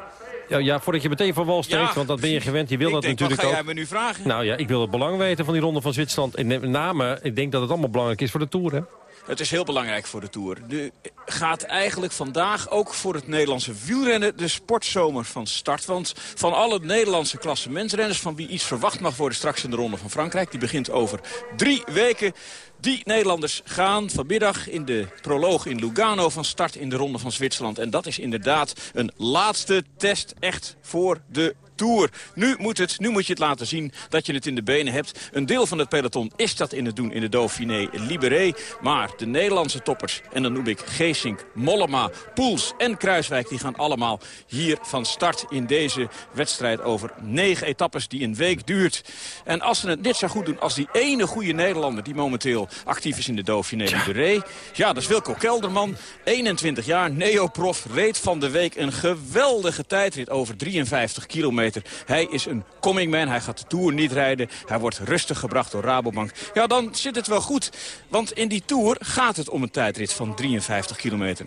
Ja, ja, voordat je meteen van wal steekt, Ja. want dat ben je gewend. Je wil dat denk, natuurlijk wat ga ook. jij me nu vragen? Nou ja, ik wil het belang weten van die ronde van Zwitserland. En met name, ik denk dat het allemaal belangrijk is voor de Tour, hè? Het is heel belangrijk voor de Tour. Nu gaat eigenlijk vandaag ook voor het Nederlandse wielrennen de sportzomer van start. Want van alle Nederlandse klassementsrenners van wie iets verwacht mag worden straks in de Ronde van Frankrijk. Die begint over drie weken. Die Nederlanders gaan vanmiddag in de proloog in Lugano van start in de Ronde van Zwitserland. En dat is inderdaad een laatste test echt voor de Tour. Nu moet, het, nu moet je het laten zien dat je het in de benen hebt. Een deel van het peloton is dat in het doen in de Dauphiné Libéré. Maar de Nederlandse toppers, en dan noem ik Geesink, Mollema, Poels en Kruiswijk... die gaan allemaal hier van start in deze wedstrijd over negen etappes die een week duurt. En als ze het net zo goed doen als die ene goede Nederlander... die momenteel actief is in de Dauphiné Libéré... ja, dat is Wilco Kelderman, 21 jaar, neoprof, reed van de week... een geweldige tijdrit over 53 kilometer. Hij is een coming man, hij gaat de Tour niet rijden. Hij wordt rustig gebracht door Rabobank. Ja, dan zit het wel goed, want in die Tour gaat het om een tijdrit van 53 kilometer.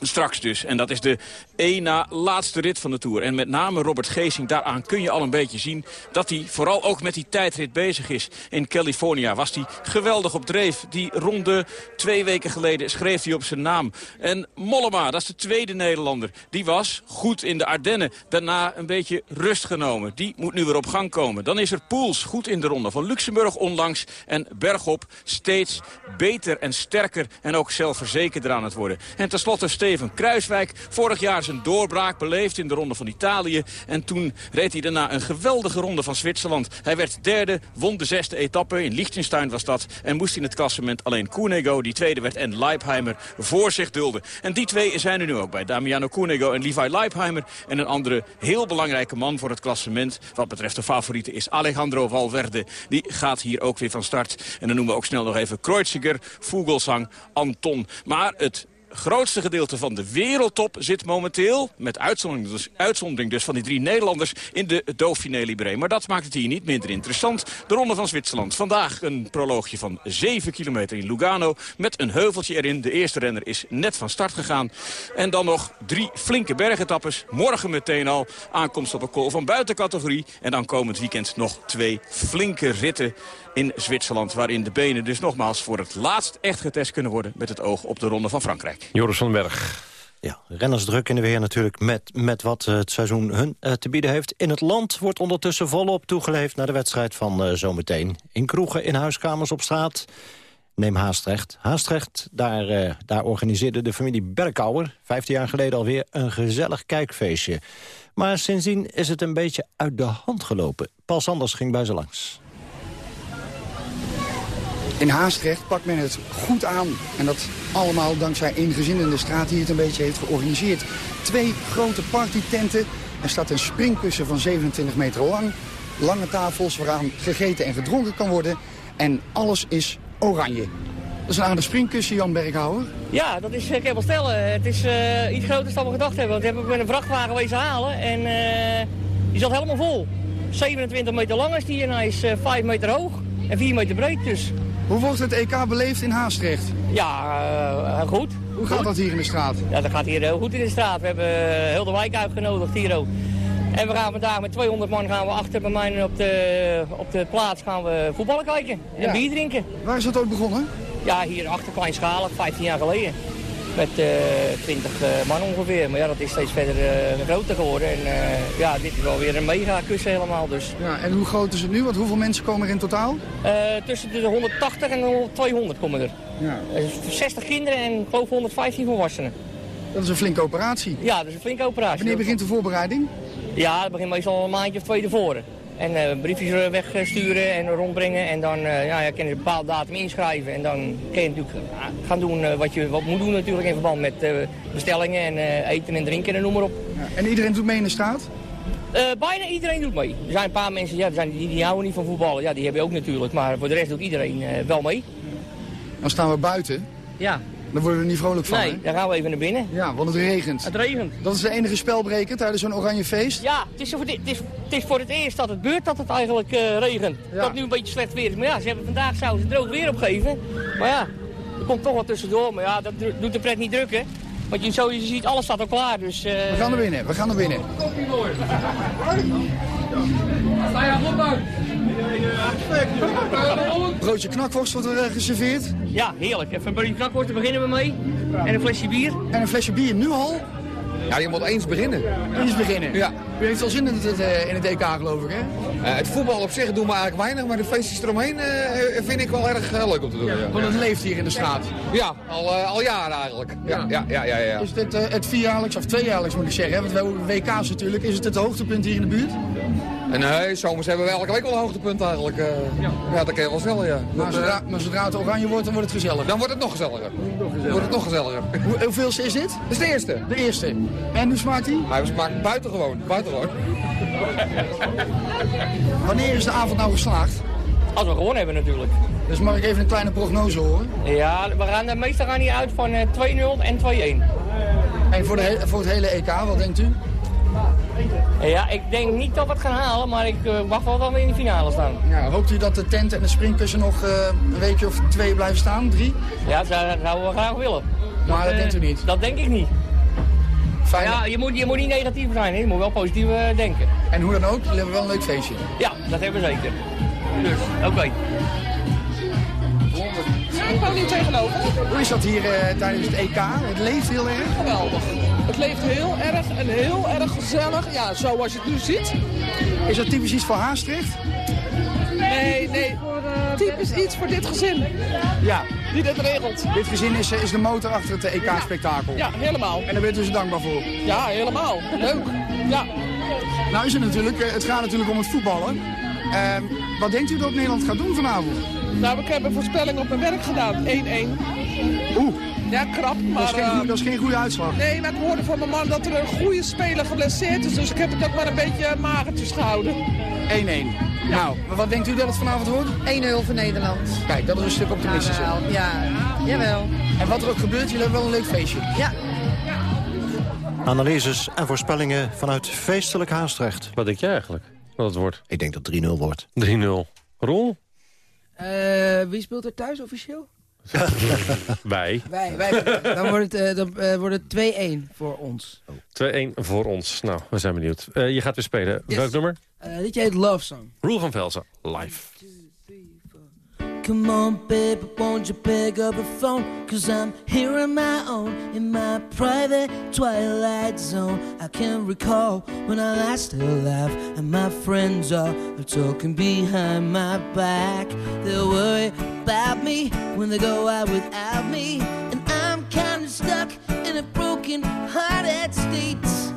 Straks dus. En dat is de één na laatste rit van de Tour. En met name Robert Geesing, daaraan kun je al een beetje zien... dat hij vooral ook met die tijdrit bezig is. In California was hij geweldig op dreef. Die ronde twee weken geleden schreef hij op zijn naam. En Mollema, dat is de tweede Nederlander. Die was goed in de Ardennen. Daarna een beetje rust genomen. Die moet nu weer op gang komen. Dan is er Poels, goed in de ronde van Luxemburg onlangs. En Bergop steeds beter en sterker en ook zelfverzekerder aan het worden. En tenslotte Steven Kruiswijk. Vorig jaar zijn doorbraak beleefd in de Ronde van Italië. En toen reed hij daarna een geweldige ronde van Zwitserland. Hij werd derde, won de zesde etappe. In Liechtenstein was dat. En moest in het klassement alleen Koenego, die tweede werd, en Leipheimer voor zich dulden. En die twee zijn er nu ook bij. Damiano Koenego en Levi Leipheimer. En een andere heel belangrijke man voor het klassement. Wat betreft de favoriete is Alejandro Valverde. Die gaat hier ook weer van start. En dan noemen we ook snel nog even Kreuziger, Vogelsang, Anton. Maar het grootste gedeelte van de wereldtop zit momenteel... met uitzondering dus, uitzondering dus van die drie Nederlanders... in de Dauphiné Libéré. Maar dat maakt het hier niet minder interessant. De Ronde van Zwitserland. Vandaag een proloogje van 7 kilometer in Lugano... met een heuveltje erin. De eerste renner is net van start gegaan. En dan nog drie flinke bergetappes. Morgen meteen al aankomst op een kool van buitencategorie. En dan komend weekend nog twee flinke ritten in Zwitserland... waarin de benen dus nogmaals voor het laatst echt getest kunnen worden... met het oog op de Ronde van Frankrijk. Joris van den Berg. Ja, renners druk in de weer natuurlijk met, met wat het seizoen hun eh, te bieden heeft. In het land wordt ondertussen volop toegeleefd naar de wedstrijd van eh, zometeen. In kroegen, in huiskamers, op straat. Neem Haastrecht. Haastrecht, daar, eh, daar organiseerde de familie Berkouwer... 15 jaar geleden alweer een gezellig kijkfeestje. Maar sindsdien is het een beetje uit de hand gelopen. Paul Sanders ging bij ze langs. In Haastrecht pakt men het goed aan. En dat allemaal dankzij één gezin in de straat die het een beetje heeft georganiseerd. Twee grote partytenten. Er staat een springkussen van 27 meter lang. Lange tafels waaraan gegeten en gedronken kan worden. En alles is oranje. Dat is een aardig springkussen, Jan Berghouwer. Ja, dat is, ik kan wel stellen. Het is eh, iets groter dan we gedacht hebben. Want we hebben met een vrachtwagen wezen halen en eh, die zat helemaal vol. 27 meter lang is die en hij is eh, 5 meter hoog en 4 meter breed dus. Hoe wordt het EK beleefd in Haastrecht? Ja, eh, goed. Hoe gaat dat hier in de straat? Ja, dat gaat hier heel goed in de straat. We hebben eh, heel de wijk uitgenodigd hier ook. En we gaan vandaag met 200 man gaan we achter bij mij op de, op de plaats gaan we voetballen kijken en Ja. bier drinken. Waar is dat ooit begonnen? Ja, hier achter kleinschalig, 15 jaar geleden. Met eh 20 eh, man ongeveer. Maar ja, dat is steeds verder eh, groter geworden. En ja, dit is wel weer een mega kussen helemaal. Dus. Ja, en hoe groot is het nu? Want hoeveel mensen komen er in totaal? Tussen de 180 en de 200 komen er. Ja. Eh, 60 kinderen en geloof 115 volwassenen. Dat is een flinke operatie. Ja, dat is een flinke operatie. Wanneer begint de voorbereiding? Ja, dat begint meestal een maandje of twee tevoren. En eh, briefjes eh, wegsturen en rondbrengen. En dan eh, ja, ja, kan je een bepaald datum inschrijven. En dan kun je natuurlijk gaan doen eh, wat je wat moet doen natuurlijk in verband met eh, bestellingen en eh, eten en drinken en noem maar op. En iedereen doet mee in de straat? Eh, bijna iedereen doet mee. Er zijn een paar mensen ja, er zijn, die, die houden niet van voetballen. Ja, die hebben ook natuurlijk. Maar voor de rest doet iedereen eh, wel mee. Dan staan we buiten. Ja. Dan worden we er niet vrolijk van, Nee, hè? dan gaan we even naar binnen. Ja, want het regent. Het regent. Dat is de enige spelbreker tijdens zo'n oranje feest? Ja, het is, voor het, is, het is voor het eerst dat het gebeurt dat het eigenlijk eh, regent. Dat nu een beetje slecht weer is. Maar ja, ze hebben vandaag zouden ze droog weer opgeven. Maar ja, er komt toch wat tussendoor. Maar ja, dat doet de pret niet drukken. Want je, zo, je ziet, alles staat al klaar. Dus, eh, We gaan naar binnen, we gaan naar binnen. Sta je goed uit? Broodje knakworst wordt er eh, geserveerd. Ja, heerlijk. Even een broodje knakworst, daar beginnen we mee. En een flesje bier. En een flesje bier nu al? Ja, je moet eens beginnen. Eens beginnen. Ja. U heeft wel zin in het, eh, in het EK, geloof ik, hè? Eh, het voetbal op zich doen we eigenlijk weinig, maar de feestjes eromheen eh, vind ik wel erg leuk om te doen. Ja, Want het leeft hier in de straat. Ja, al, al jaren eigenlijk. Ja, ja, ja, ja. ja, Is dit het vierjaarlijks, of tweejaarlijks moet ik zeggen, hè? want we WK's natuurlijk. Is het het hoogtepunt hier in de buurt? En nee, zomers hebben we elke week wel een hoogtepunt eigenlijk. eh. ja. dat kan je wel stellen, ja. Maar Dat, zodra, eh, maar zodra het oranje wordt, dan wordt het gezellig. dan wordt het nog gezelliger. Dan wordt het nog gezelliger. Hoe, hoeveelste is dit? Dat is de eerste. De eerste. En hoe smaakt die? Hij smaakt buitengewoon, buitengewoon. Wanneer is de avond nou geslaagd? Als we gewonnen hebben natuurlijk. Dus mag ik even een kleine prognose horen? Ja, we gaan, de meestal gaan die uit van eh, 2-0 en 2-1. En voor, de voor het hele EK, wat denkt u? Ja, ik denk niet dat we het gaan halen, maar ik eh, wacht wel dat we in de finale staan. Ja, hoopt u dat de tent en de springkussen nog eh, een weekje of twee blijven staan? Drie? Ja, dat zou- dat zouden we graag willen. Maar dat eh, denkt u niet? Dat denk ik niet. Fijn. Ja, je moet, je moet niet negatief zijn, hè. je moet wel positief eh, denken. En hoe dan ook, we hebben wel een leuk feestje. Ja, dat hebben we zeker. Dus, oké. Ja, ik wou niet tegenover. Hoe is dat hier eh, tijdens het EK? Het leeft heel erg. Geweldig. Het leeft heel erg en heel erg gezellig. Ja, zoals je het nu ziet. Is dat typisch iets voor Haastrecht? Nee, nee, typisch iets voor dit gezin. Ja. Die dit regelt. Dit gezin is, is de motor achter het EK-spektakel. Ja, helemaal. En daar bent u dus dankbaar voor. Ja, helemaal. Leuk. Ja. Nou is het natuurlijk, eh, het gaat natuurlijk om het voetballen. Ehm, wat denkt u dat Nederland gaat doen vanavond? Nou, ik heb een voorspelling op mijn werk gedaan. 1-1. Oeh. Ja, krap, maar... Dat is, geen eh, goeie, dat is geen goede uitslag. Nee, maar ik hoorde van mijn man dat er een goede speler geblesseerd is. Dus ik heb het ook maar een beetje magertjes gehouden. 1-1. Nou, maar wat denkt u dat het vanavond wordt? 1-0 voor Nederland. Kijk, dat is een stuk optimistischer. Jawel, ja, jawel. En wat er ook gebeurt, jullie hebben wel een leuk feestje. Ja. Analyses en voorspellingen vanuit feestelijk Haastrecht. Wat denk jij eigenlijk dat het wordt? Ik denk dat 3-0 wordt. 3-0. Roel? Eh, wie speelt er thuis officieel? Wij. Wij, wij. Dan wordt het, eh, dan, eh, wordt het 2-1 voor ons. 2-1 voor ons. Nou, we zijn benieuwd. Eh, je gaat weer spelen. Yes. Welk nummer? Eh dit heet Love Song. Roel van Velzen, live. Come on, baby, won't you pick up the phone? Cause I'm here on my own in my private twilight zone. I can't recall when I last a and my friends are talking behind my back. They'll worry about me when they go out without me, and I'm kinda stuck in a broken hearted state.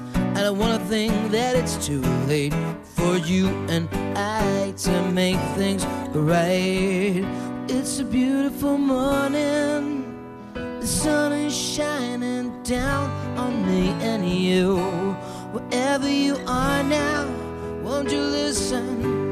I don't wanna think that it's too late for you and I to make things right. It's a beautiful morning. The sun is shining down on me and you. Wherever you are now, won't you listen?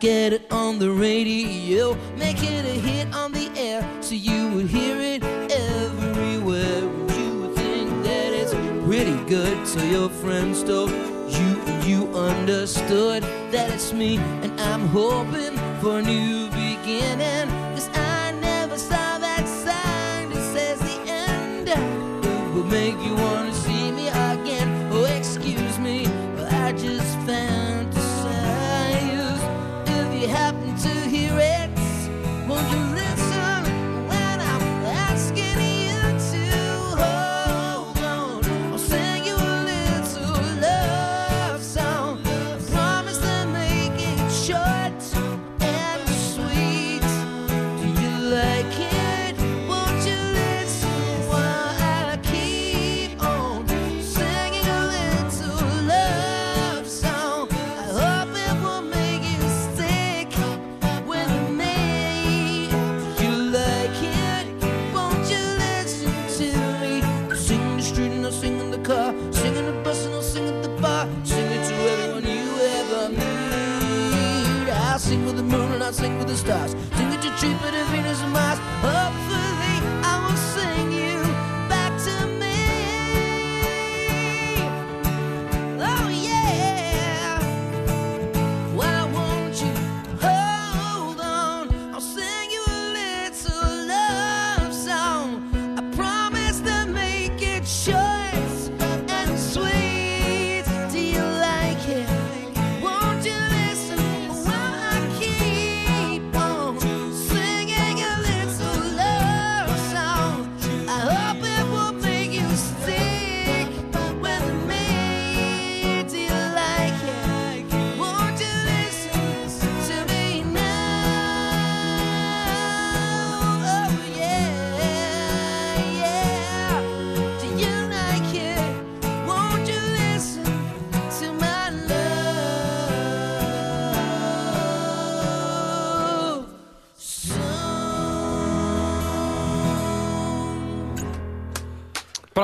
Get it on the radio, make it a hit on the air, so you would hear it everywhere. You would think that it's pretty good, so your friends told you and you understood that it's me, and I'm hoping for a new beginning.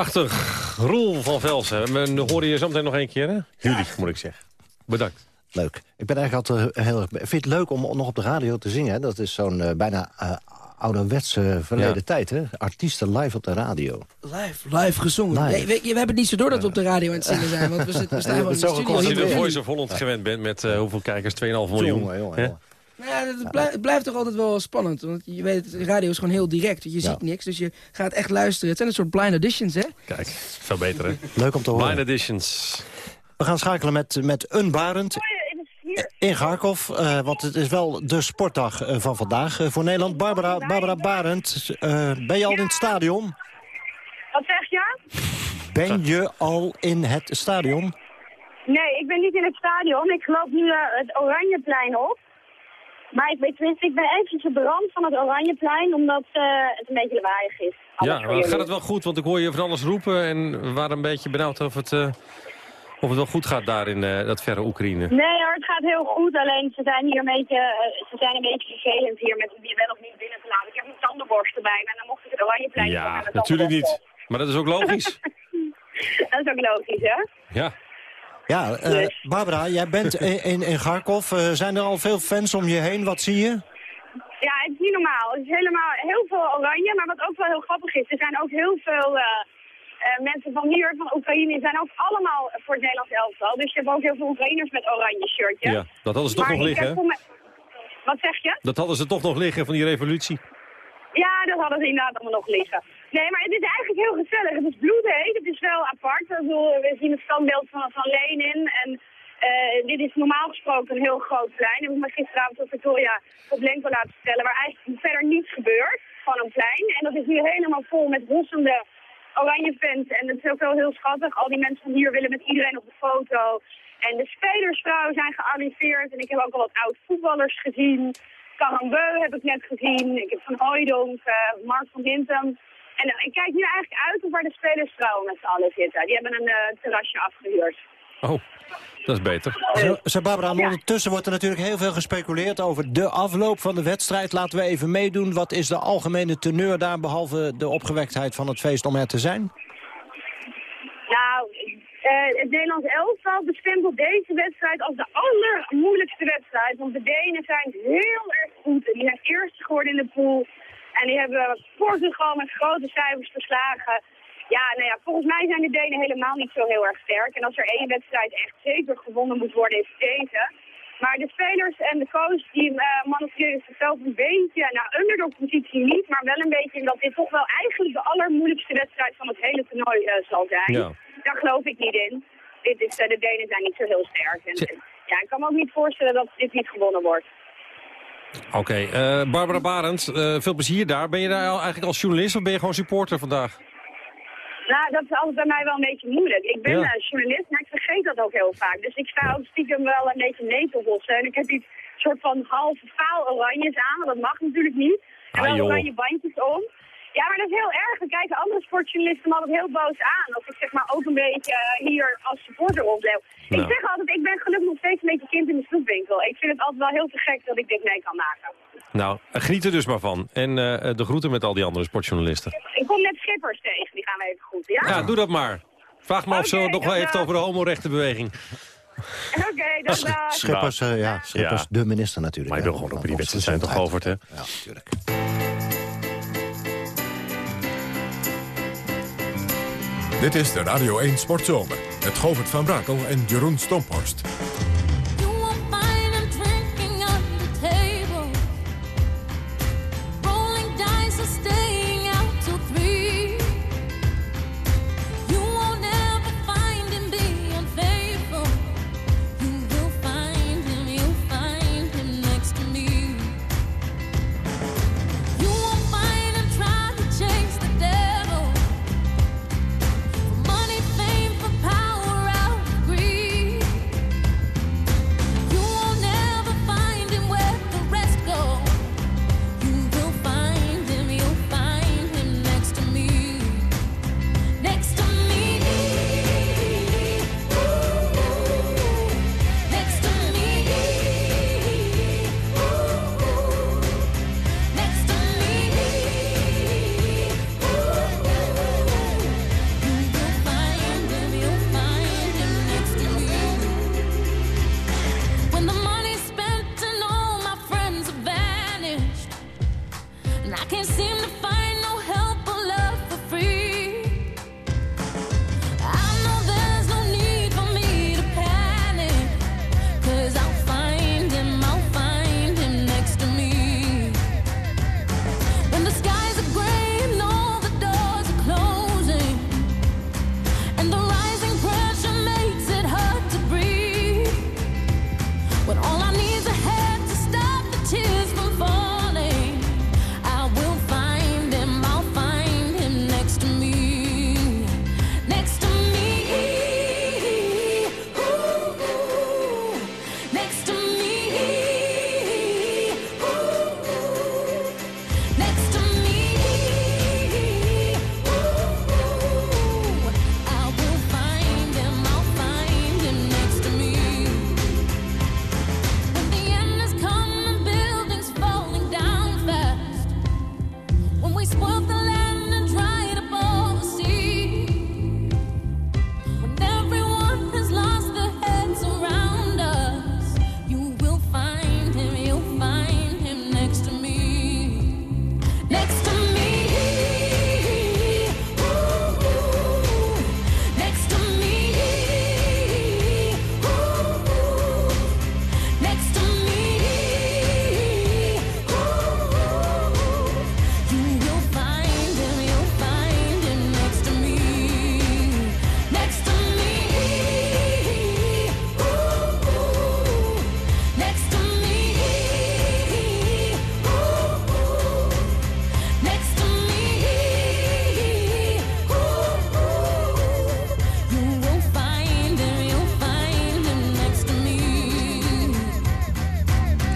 Prachtig. Roel van Velsen. We horen je zo meteen nog één keer, hè? Jullie, moet ik zeggen. Bedankt. Leuk. Ik ben eigenlijk altijd heel erg... Vind het leuk om nog op de radio te zingen. hè. Dat is zo'n eh, bijna eh, ouderwetse verleden Ja. tijd, hè? Artiesten live op de radio. Live, live gezongen. Live. Nee, we, we hebben het niet zo door dat we op de radio aan het zingen zijn. Want we, zitten, we staan Ja, gewoon in de studio. Als je de Voice of Holland gewend bent met eh, hoeveel kijkers? 2,5 miljoen. Jongen, jongen. Nou ja, het, blijft, het blijft toch altijd wel spannend. Want je weet, de radio is gewoon heel direct. Je ziet niks, dus je gaat echt luisteren. Het zijn een soort blind auditions, hè? Kijk, veel beter hè. Leuk om te horen. Blind Editions. We gaan schakelen met, met een Barend in Garkov. eh, want het is wel de sportdag eh, van vandaag eh, voor Nederland. Barbara, Barbara Barend, eh, ben je al in het stadion? Wat zeg je? Ben je al in het stadion? Nee, ik ben niet in het stadion. Ik loop nu eh, het Oranjeplein op. Maar ik, tenminste, ik ben eventjes op de rand van het Oranjeplein, omdat eh, het een beetje lawaaiig is. Alles Ja, gaat het wel goed? Want ik hoor je van alles roepen en we waren een beetje benauwd of het, eh, of het wel goed gaat daar in eh, dat verre Oekraïne. Nee hoor, het gaat heel goed. Alleen ze zijn hier een beetje, ze zijn een beetje vervelend hier met wie wel of niet binnen te laten. Ik heb een tandenborstel bij me en dan mocht ik het Oranjeplein Ja, natuurlijk niet. Maar dat is ook logisch. Dat is ook logisch, hè? Ja. Ja, eh, Barbara, jij bent in, in, in Garkov. Eh, zijn er al veel fans om je heen? Wat zie je? Ja, het is niet normaal. Het is helemaal heel veel oranje, maar wat ook wel heel grappig is, er zijn ook heel veel eh, eh, mensen van hier, van Oekraïne, die zijn ook allemaal voor het Nederlands elftal. Dus je hebt ook heel veel Oekraïners met oranje shirtje. Ja, dat hadden ze toch Maar nog ik liggen, me- Wat zeg je? Dat hadden ze toch nog liggen van die revolutie. Ja, dat hadden ze inderdaad allemaal nog liggen. Nee, maar het is eigenlijk heel gezellig. Het is bloedheet. Het is wel apart. We zien het standbeeld van, van Lenin. En eh, dit is normaal gesproken een heel groot plein. Ik heb me gisteravond op Victoria op Lenko laten vertellen... waar eigenlijk verder niets gebeurt van een plein. En dat is nu helemaal vol met hossende oranje fans. En het is ook wel heel schattig. Al die mensen van hier willen met iedereen op de foto. En de spelersvrouwen zijn gearriveerd. En ik heb ook al wat oud voetballers gezien. Karambeu heb ik net gezien. Ik heb Van Hooijdonk, eh, Mark van Hintem. En eh, ik kijk nu eigenlijk uit op waar de spelersvrouwen met z'n allen zitten. Die hebben een eh, terrasje afgehuurd. Oh, dat is beter. Zo, zo, Barbara, en ondertussen wordt er natuurlijk heel veel gespeculeerd over de afloop van de wedstrijd. Laten we even meedoen. Wat is de algemene teneur daar, behalve de opgewektheid van het feest om er te zijn? Nou, eh, het Nederlands elftal bestempelt deze wedstrijd als de allermoeilijkste wedstrijd. Want de Denen zijn heel erg goed. En die zijn eerste geworden in de pool. En die hebben Portugal met grote cijfers verslagen. Ja, nou ja, volgens mij zijn de Denen helemaal niet zo heel erg sterk. En als er één wedstrijd echt zeker gewonnen moet worden, is deze. Maar de spelers en de coach die uh, manoeuvreren zichzelf een beetje, nou underdog-positie niet, maar wel een beetje dat dit toch wel eigenlijk de allermoeilijkste wedstrijd van het hele toernooi eh, zal zijn. Ja. Daar geloof ik niet in. Dit is, eh, de Denen zijn niet zo heel sterk. En, ja, ik kan me ook niet voorstellen dat dit niet gewonnen wordt. Oké, eh, Barbara Barend, eh, veel plezier daar. Ben je daar al- eigenlijk als journalist of ben je gewoon supporter vandaag? Nou, dat is altijd bij mij wel een beetje moeilijk. Ik ben Ja. eh, journalist, maar ik vergeet dat ook heel vaak. Dus ik sta ook stiekem wel een beetje nee te. En ik heb iets soort van halve faal oranjes aan, want dat mag natuurlijk niet. En Ah, wel joh. oranje bandjes om. Ja, maar dat is heel erg. Dan kijken andere sportjournalisten me altijd heel boos aan. Als ik zeg maar ook een beetje eh, hier als supporter opleef. Ik zeg altijd, ik ben gelukkig nog steeds een beetje kind in de snoepwinkel. Ik vind het altijd wel heel te gek dat ik dit mee kan maken. Nou, geniet er dus maar van. En eh, de groeten met al die andere sportjournalisten. Ik kom net Schippers tegen, die gaan we even groeten, ja? Ja, doe dat maar. Vraag me of ze het nog wel heeft over de homorechtenbeweging. Oké, dan dag. Schippers, eh, ja, Schippers Ja. de minister natuurlijk. Maar je wil gewoon over die wedstrijd zijn toch over, hè? Ja, natuurlijk. Dit is de Radio 1 Sportzomer. Met Govert van Brakel en Jeroen Stomphorst.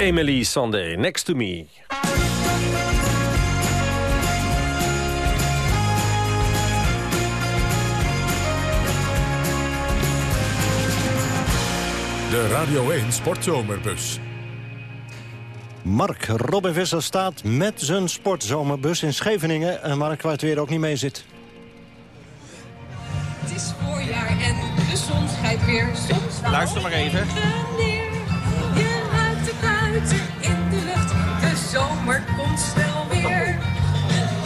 Emily Sandé, Next to Me. De Radio 1 Sportzomerbus. Mark Robin Visser staat met zijn sportzomerbus in Scheveningen. En Mark, waar het weer ook niet mee zit. Het is voorjaar en de zon schijnt weer. Soms Luister maar even. In de lucht. De zomer komt snel weer.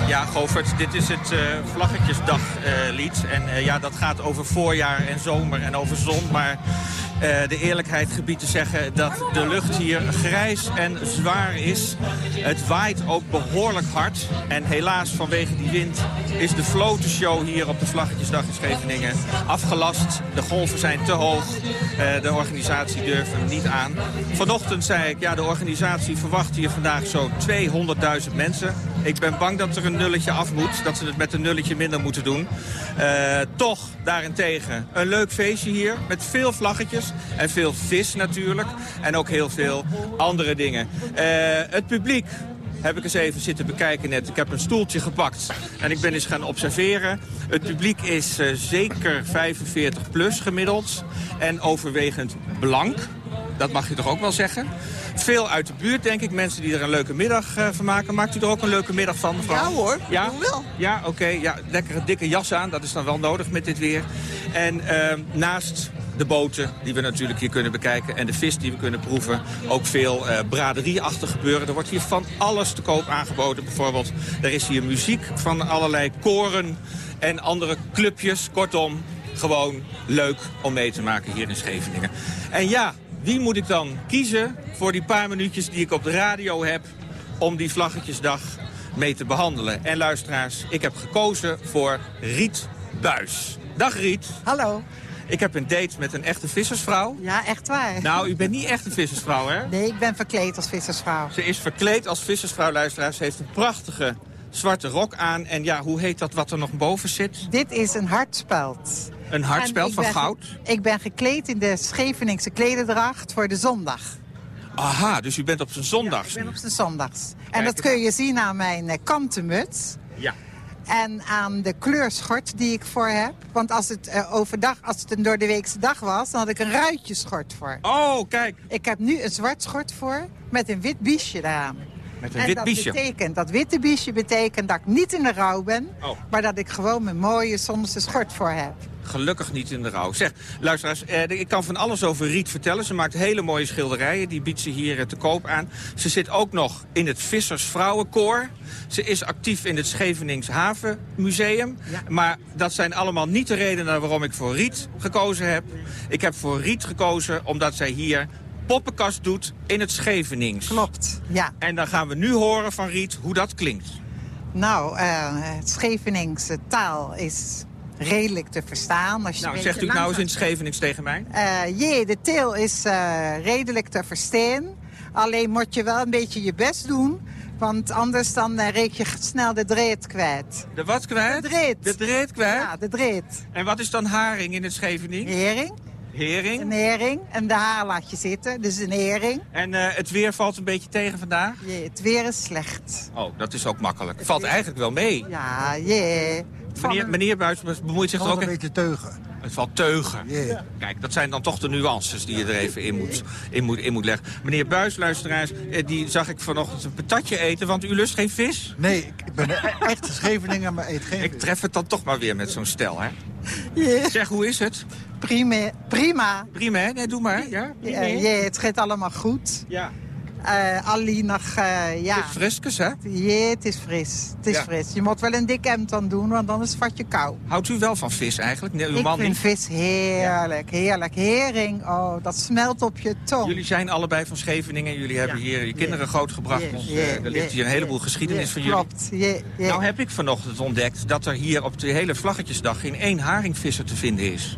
Ja, Govert, dit is het eh Vlaggetjesdaglied. en eh, ja, dat gaat over voorjaar en zomer en over zon. Maar eh, de eerlijkheid gebiedt te zeggen dat de lucht hier grijs en zwaar is. Het waait ook behoorlijk hard. En helaas vanwege die wind is de flotenshow hier op de Vlaggetjesdag in Scheveningen afgelast. De golven zijn te hoog. Eh, de organisatie durft er niet aan. Vanochtend zei ik, ja, de organisatie verwacht hier vandaag zo 200.000 mensen. Ik ben bang dat er een nulletje af moet. Dat ze het met een nulletje minder moeten doen. Eh, toch, daarentegen, een leuk feestje hier. Met veel vlaggetjes. En veel vis natuurlijk. En ook heel veel andere dingen. Eh, het publiek heb ik eens even zitten bekijken net. Ik heb een stoeltje gepakt en ik ben eens gaan observeren. Het publiek is eh, zeker 45 plus gemiddeld en overwegend blank. Dat mag je toch ook wel zeggen? Veel uit de buurt, denk ik. Mensen die er een leuke middag eh, van maken. Maakt u er ook een leuke middag van, mevrouw? Ja hoor, Ja, doe wel. ja oké. Ja, lekker een dikke jas aan. Dat is dan wel nodig met dit weer. En eh, naast de boten die we natuurlijk hier kunnen bekijken... en de vis die we kunnen proeven, ook veel eh braderieachtig gebeuren. Er wordt hier van alles te koop aangeboden. Bijvoorbeeld, er is hier muziek van allerlei koren en andere clubjes. Kortom, gewoon leuk om mee te maken hier in Scheveningen. En ja, wie moet ik dan kiezen voor die paar minuutjes die ik op de radio heb... om die Vlaggetjesdag mee te behandelen? En luisteraars, ik heb gekozen voor Riet Buis. Dag Riet. Hallo. Ik heb een date met een echte vissersvrouw. Ja, echt waar. Nou, u bent niet echt een vissersvrouw, hè? Nee, ik ben verkleed als vissersvrouw. Ze is verkleed als vissersvrouw, luisteraars. Ze heeft een prachtige zwarte rok aan. En ja, hoe heet dat wat er nog boven zit? Dit is een hartspeld. Een hartspeld van ben- goud. Ik ben gekleed in de Scheveningse klederdracht voor de zondag. Aha, dus u bent op zijn zondags Ik ben op de zondags. En Kijk dat kun je zien aan mijn eh, kanten muts. Ja. En aan de kleurschort die ik voor heb. Want als het eh, overdag, als het een door de weekse dag was, dan had ik een ruitjeschort voor. Oh, kijk. Ik heb nu een zwart schort voor met een wit biesje eraan. Met een en wit dat biesje. Betekent, dat witte biesje betekent dat ik niet in de rouw ben, Oh. maar dat ik gewoon mijn mooie zonnige schort voor heb. Gelukkig niet in de rouw. Zeg, luisteraars, eh, ik kan van alles over Riet vertellen. Ze maakt hele mooie schilderijen. Die biedt ze hier eh, te koop aan. Ze zit ook nog in het Vissersvrouwenkoor. Ze is actief in het Schevenings Havenmuseum. Maar dat zijn allemaal niet de redenen waarom ik voor Riet gekozen heb. Ik heb voor Riet gekozen omdat zij hier poppenkast doet in het Schevenings. Klopt, ja. En dan gaan we nu horen van Riet hoe dat klinkt. Nou, eh, het Scheveningse taal is redelijk te verstaan. Als je Nou, zegt u het nou eens in het Schevenings tegen mij? Eh, jee, de teel is eh, redelijk te verstaan. Alleen moet je wel een beetje je best doen. Want anders dan eh, reek je snel de dreed kwijt. De wat kwijt? De dreed. De dreed kwijt? Ja, de dreed. En wat is dan haring in het Schevening? Hering. Hering. Een hering. En de haar laat je zitten, dus een hering. En het weer valt een beetje tegen vandaag? Jee, het weer is slecht. Oh, dat is ook makkelijk. Valt eigenlijk wel mee. Ja, jee. Meneer, meneer Buis bemoeit zich er ook... een beetje teugen. Het valt teugen. Kijk, dat zijn dan toch de nuances die je er even in moet, in moet, in moet leggen. Meneer Buis, luisteraars, eh, die zag ik vanochtend een patatje eten, want u lust geen vis? Nee, ik ben een e- echte Scheveninger, maar eet geen Ik tref het dan toch maar weer met zo'n stel, hè? Zeg, hoe is het? Prima. Prima. Prima, hè? Nee, doe maar. Ja, Ja, jee, het gaat allemaal goed. Ja. Eh, alleen nog, eh, ja. Het is friskus, hè? Jee, het is fris. Het is Ja. fris. Je moet wel een dik hemd aan doen, want anders vat je kou. Houdt u wel van vis eigenlijk? Nee, uw ik man vind niet? vis heerlijk, heerlijk. Hering, oh, dat smelt op je tong. Jullie zijn allebei van Scheveningen. Jullie hebben hier je kinderen grootgebracht. Ja, Dus ja, er ligt ja, hier een heleboel ja, geschiedenis ja, van jullie. Klopt, ja, ja. Nou heb ik vanochtend ontdekt dat er hier op de hele Vlaggetjesdag geen één haringvisser te vinden is.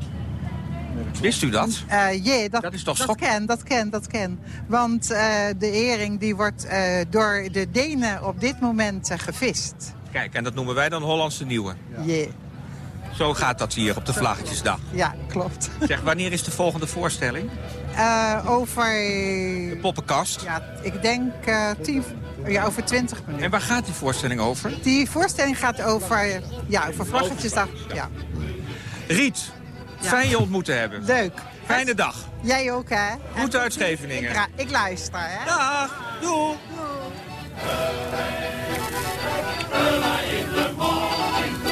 Wist u dat? Eh, jee, dat, Dat is toch dat schok- ken, dat ken, dat ken. Want eh, de hering die wordt eh, door de Denen op dit moment gevist. Kijk, en dat noemen wij dan Hollandse Nieuwe. Jee. Zo gaat dat hier op de Vlaggetjesdag. Ja, klopt. Zeg, wanneer is de volgende voorstelling? Over... De poppenkast. Ja, ik denk tien, ja, over 20 minuten. En waar gaat die voorstelling over? Die voorstelling gaat over, ja, over Vlaggetjesdag. Ja. Riet, fijn je ontmoet te hebben. Leuk. Fijne dag. Jij ook, hè? Goed uit Scheveningen. Ja, ik luister, hè? Dag. Doei. Ja,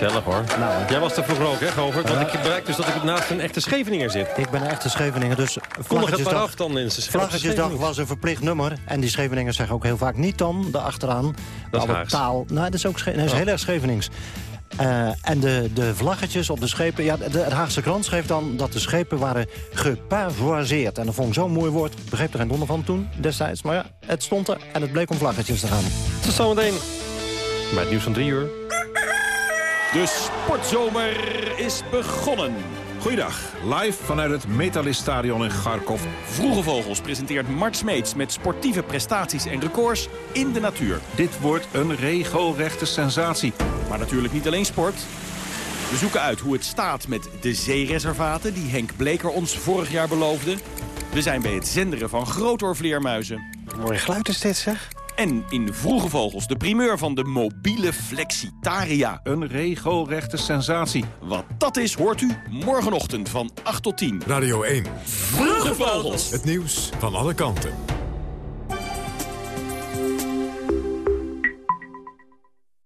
gezellig hoor. Jij was er vroeger ook, hè, Govert? Want ik bereik dus dat ik naast een echte Scheveninger zit. Ik ben een echte Scheveninger, dus Kondig het Vlaggetjesdag- maar af dan in Vlaggetjesdag was een verplicht nummer. En die Scheveningers zeggen ook heel vaak niet dan, daarachteraan. Dat is taal. Nou, dat is ook dat is heel erg Schevenings. Eh, en de, de vlaggetjes op de schepen... Ja, de, de Haagse krant schreef dan dat de schepen waren gepavoiseerd. En dat vond ik zo'n mooi woord. Ik begreep er geen donder van toen, destijds. Maar ja, het stond er en het bleek om vlaggetjes te gaan. Tot zometeen bij het nieuws van drie uur. De sportzomer is begonnen. Goeiedag, live vanuit het Metaliststadion in Kharkov. Vroege Vogels presenteert Mart Smeets met sportieve prestaties en records in de natuur. Dit wordt een regelrechte sensatie. Maar natuurlijk niet alleen sport. We zoeken uit hoe het staat met de zeereservaten die Henk Bleker ons vorig jaar beloofde. We zijn bij het zenderen van grootoorvleermuizen. Mooi geluid is dit, zeg. En in Vroege Vogels de primeur van de mobiele Flexitaria. Een regelrechte sensatie. Wat dat is, hoort u morgenochtend van 8 tot 10. Radio 1. Vroege Vogels. Het nieuws van alle kanten.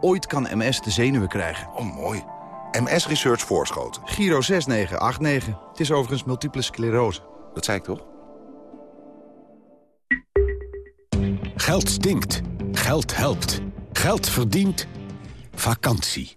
Ooit kan MS de zenuwen krijgen. Oh, mooi. MS Research Voorschoten. Giro 6989. Het is overigens multiple sclerose. Dat zei ik toch? Geld stinkt. Geld helpt. Geld verdient. Vakantie.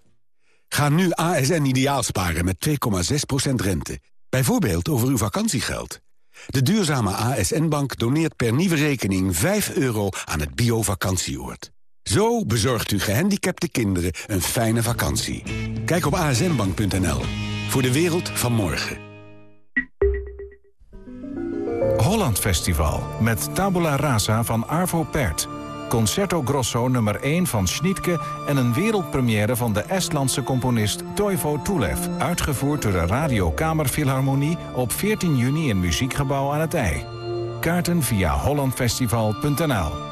Ga nu ASN ideaal sparen met 2,6% rente. Bijvoorbeeld over uw vakantiegeld. De duurzame ASN-bank doneert per nieuwe rekening 5 euro aan het bio-vakantieoord. Zo bezorgt u gehandicapte kinderen een fijne vakantie. Kijk op asnbank.nl. Voor de wereld van morgen. Holland Festival met Tabula Rasa van Arvo Pärt. Concerto Grosso nummer 1 van Schnittke en een wereldpremière van de Estlandse componist Toivo Tulev. Uitgevoerd door de Radio Kamerfilharmonie op 14 juni in Muziekgebouw aan het IJ. Kaarten via hollandfestival.nl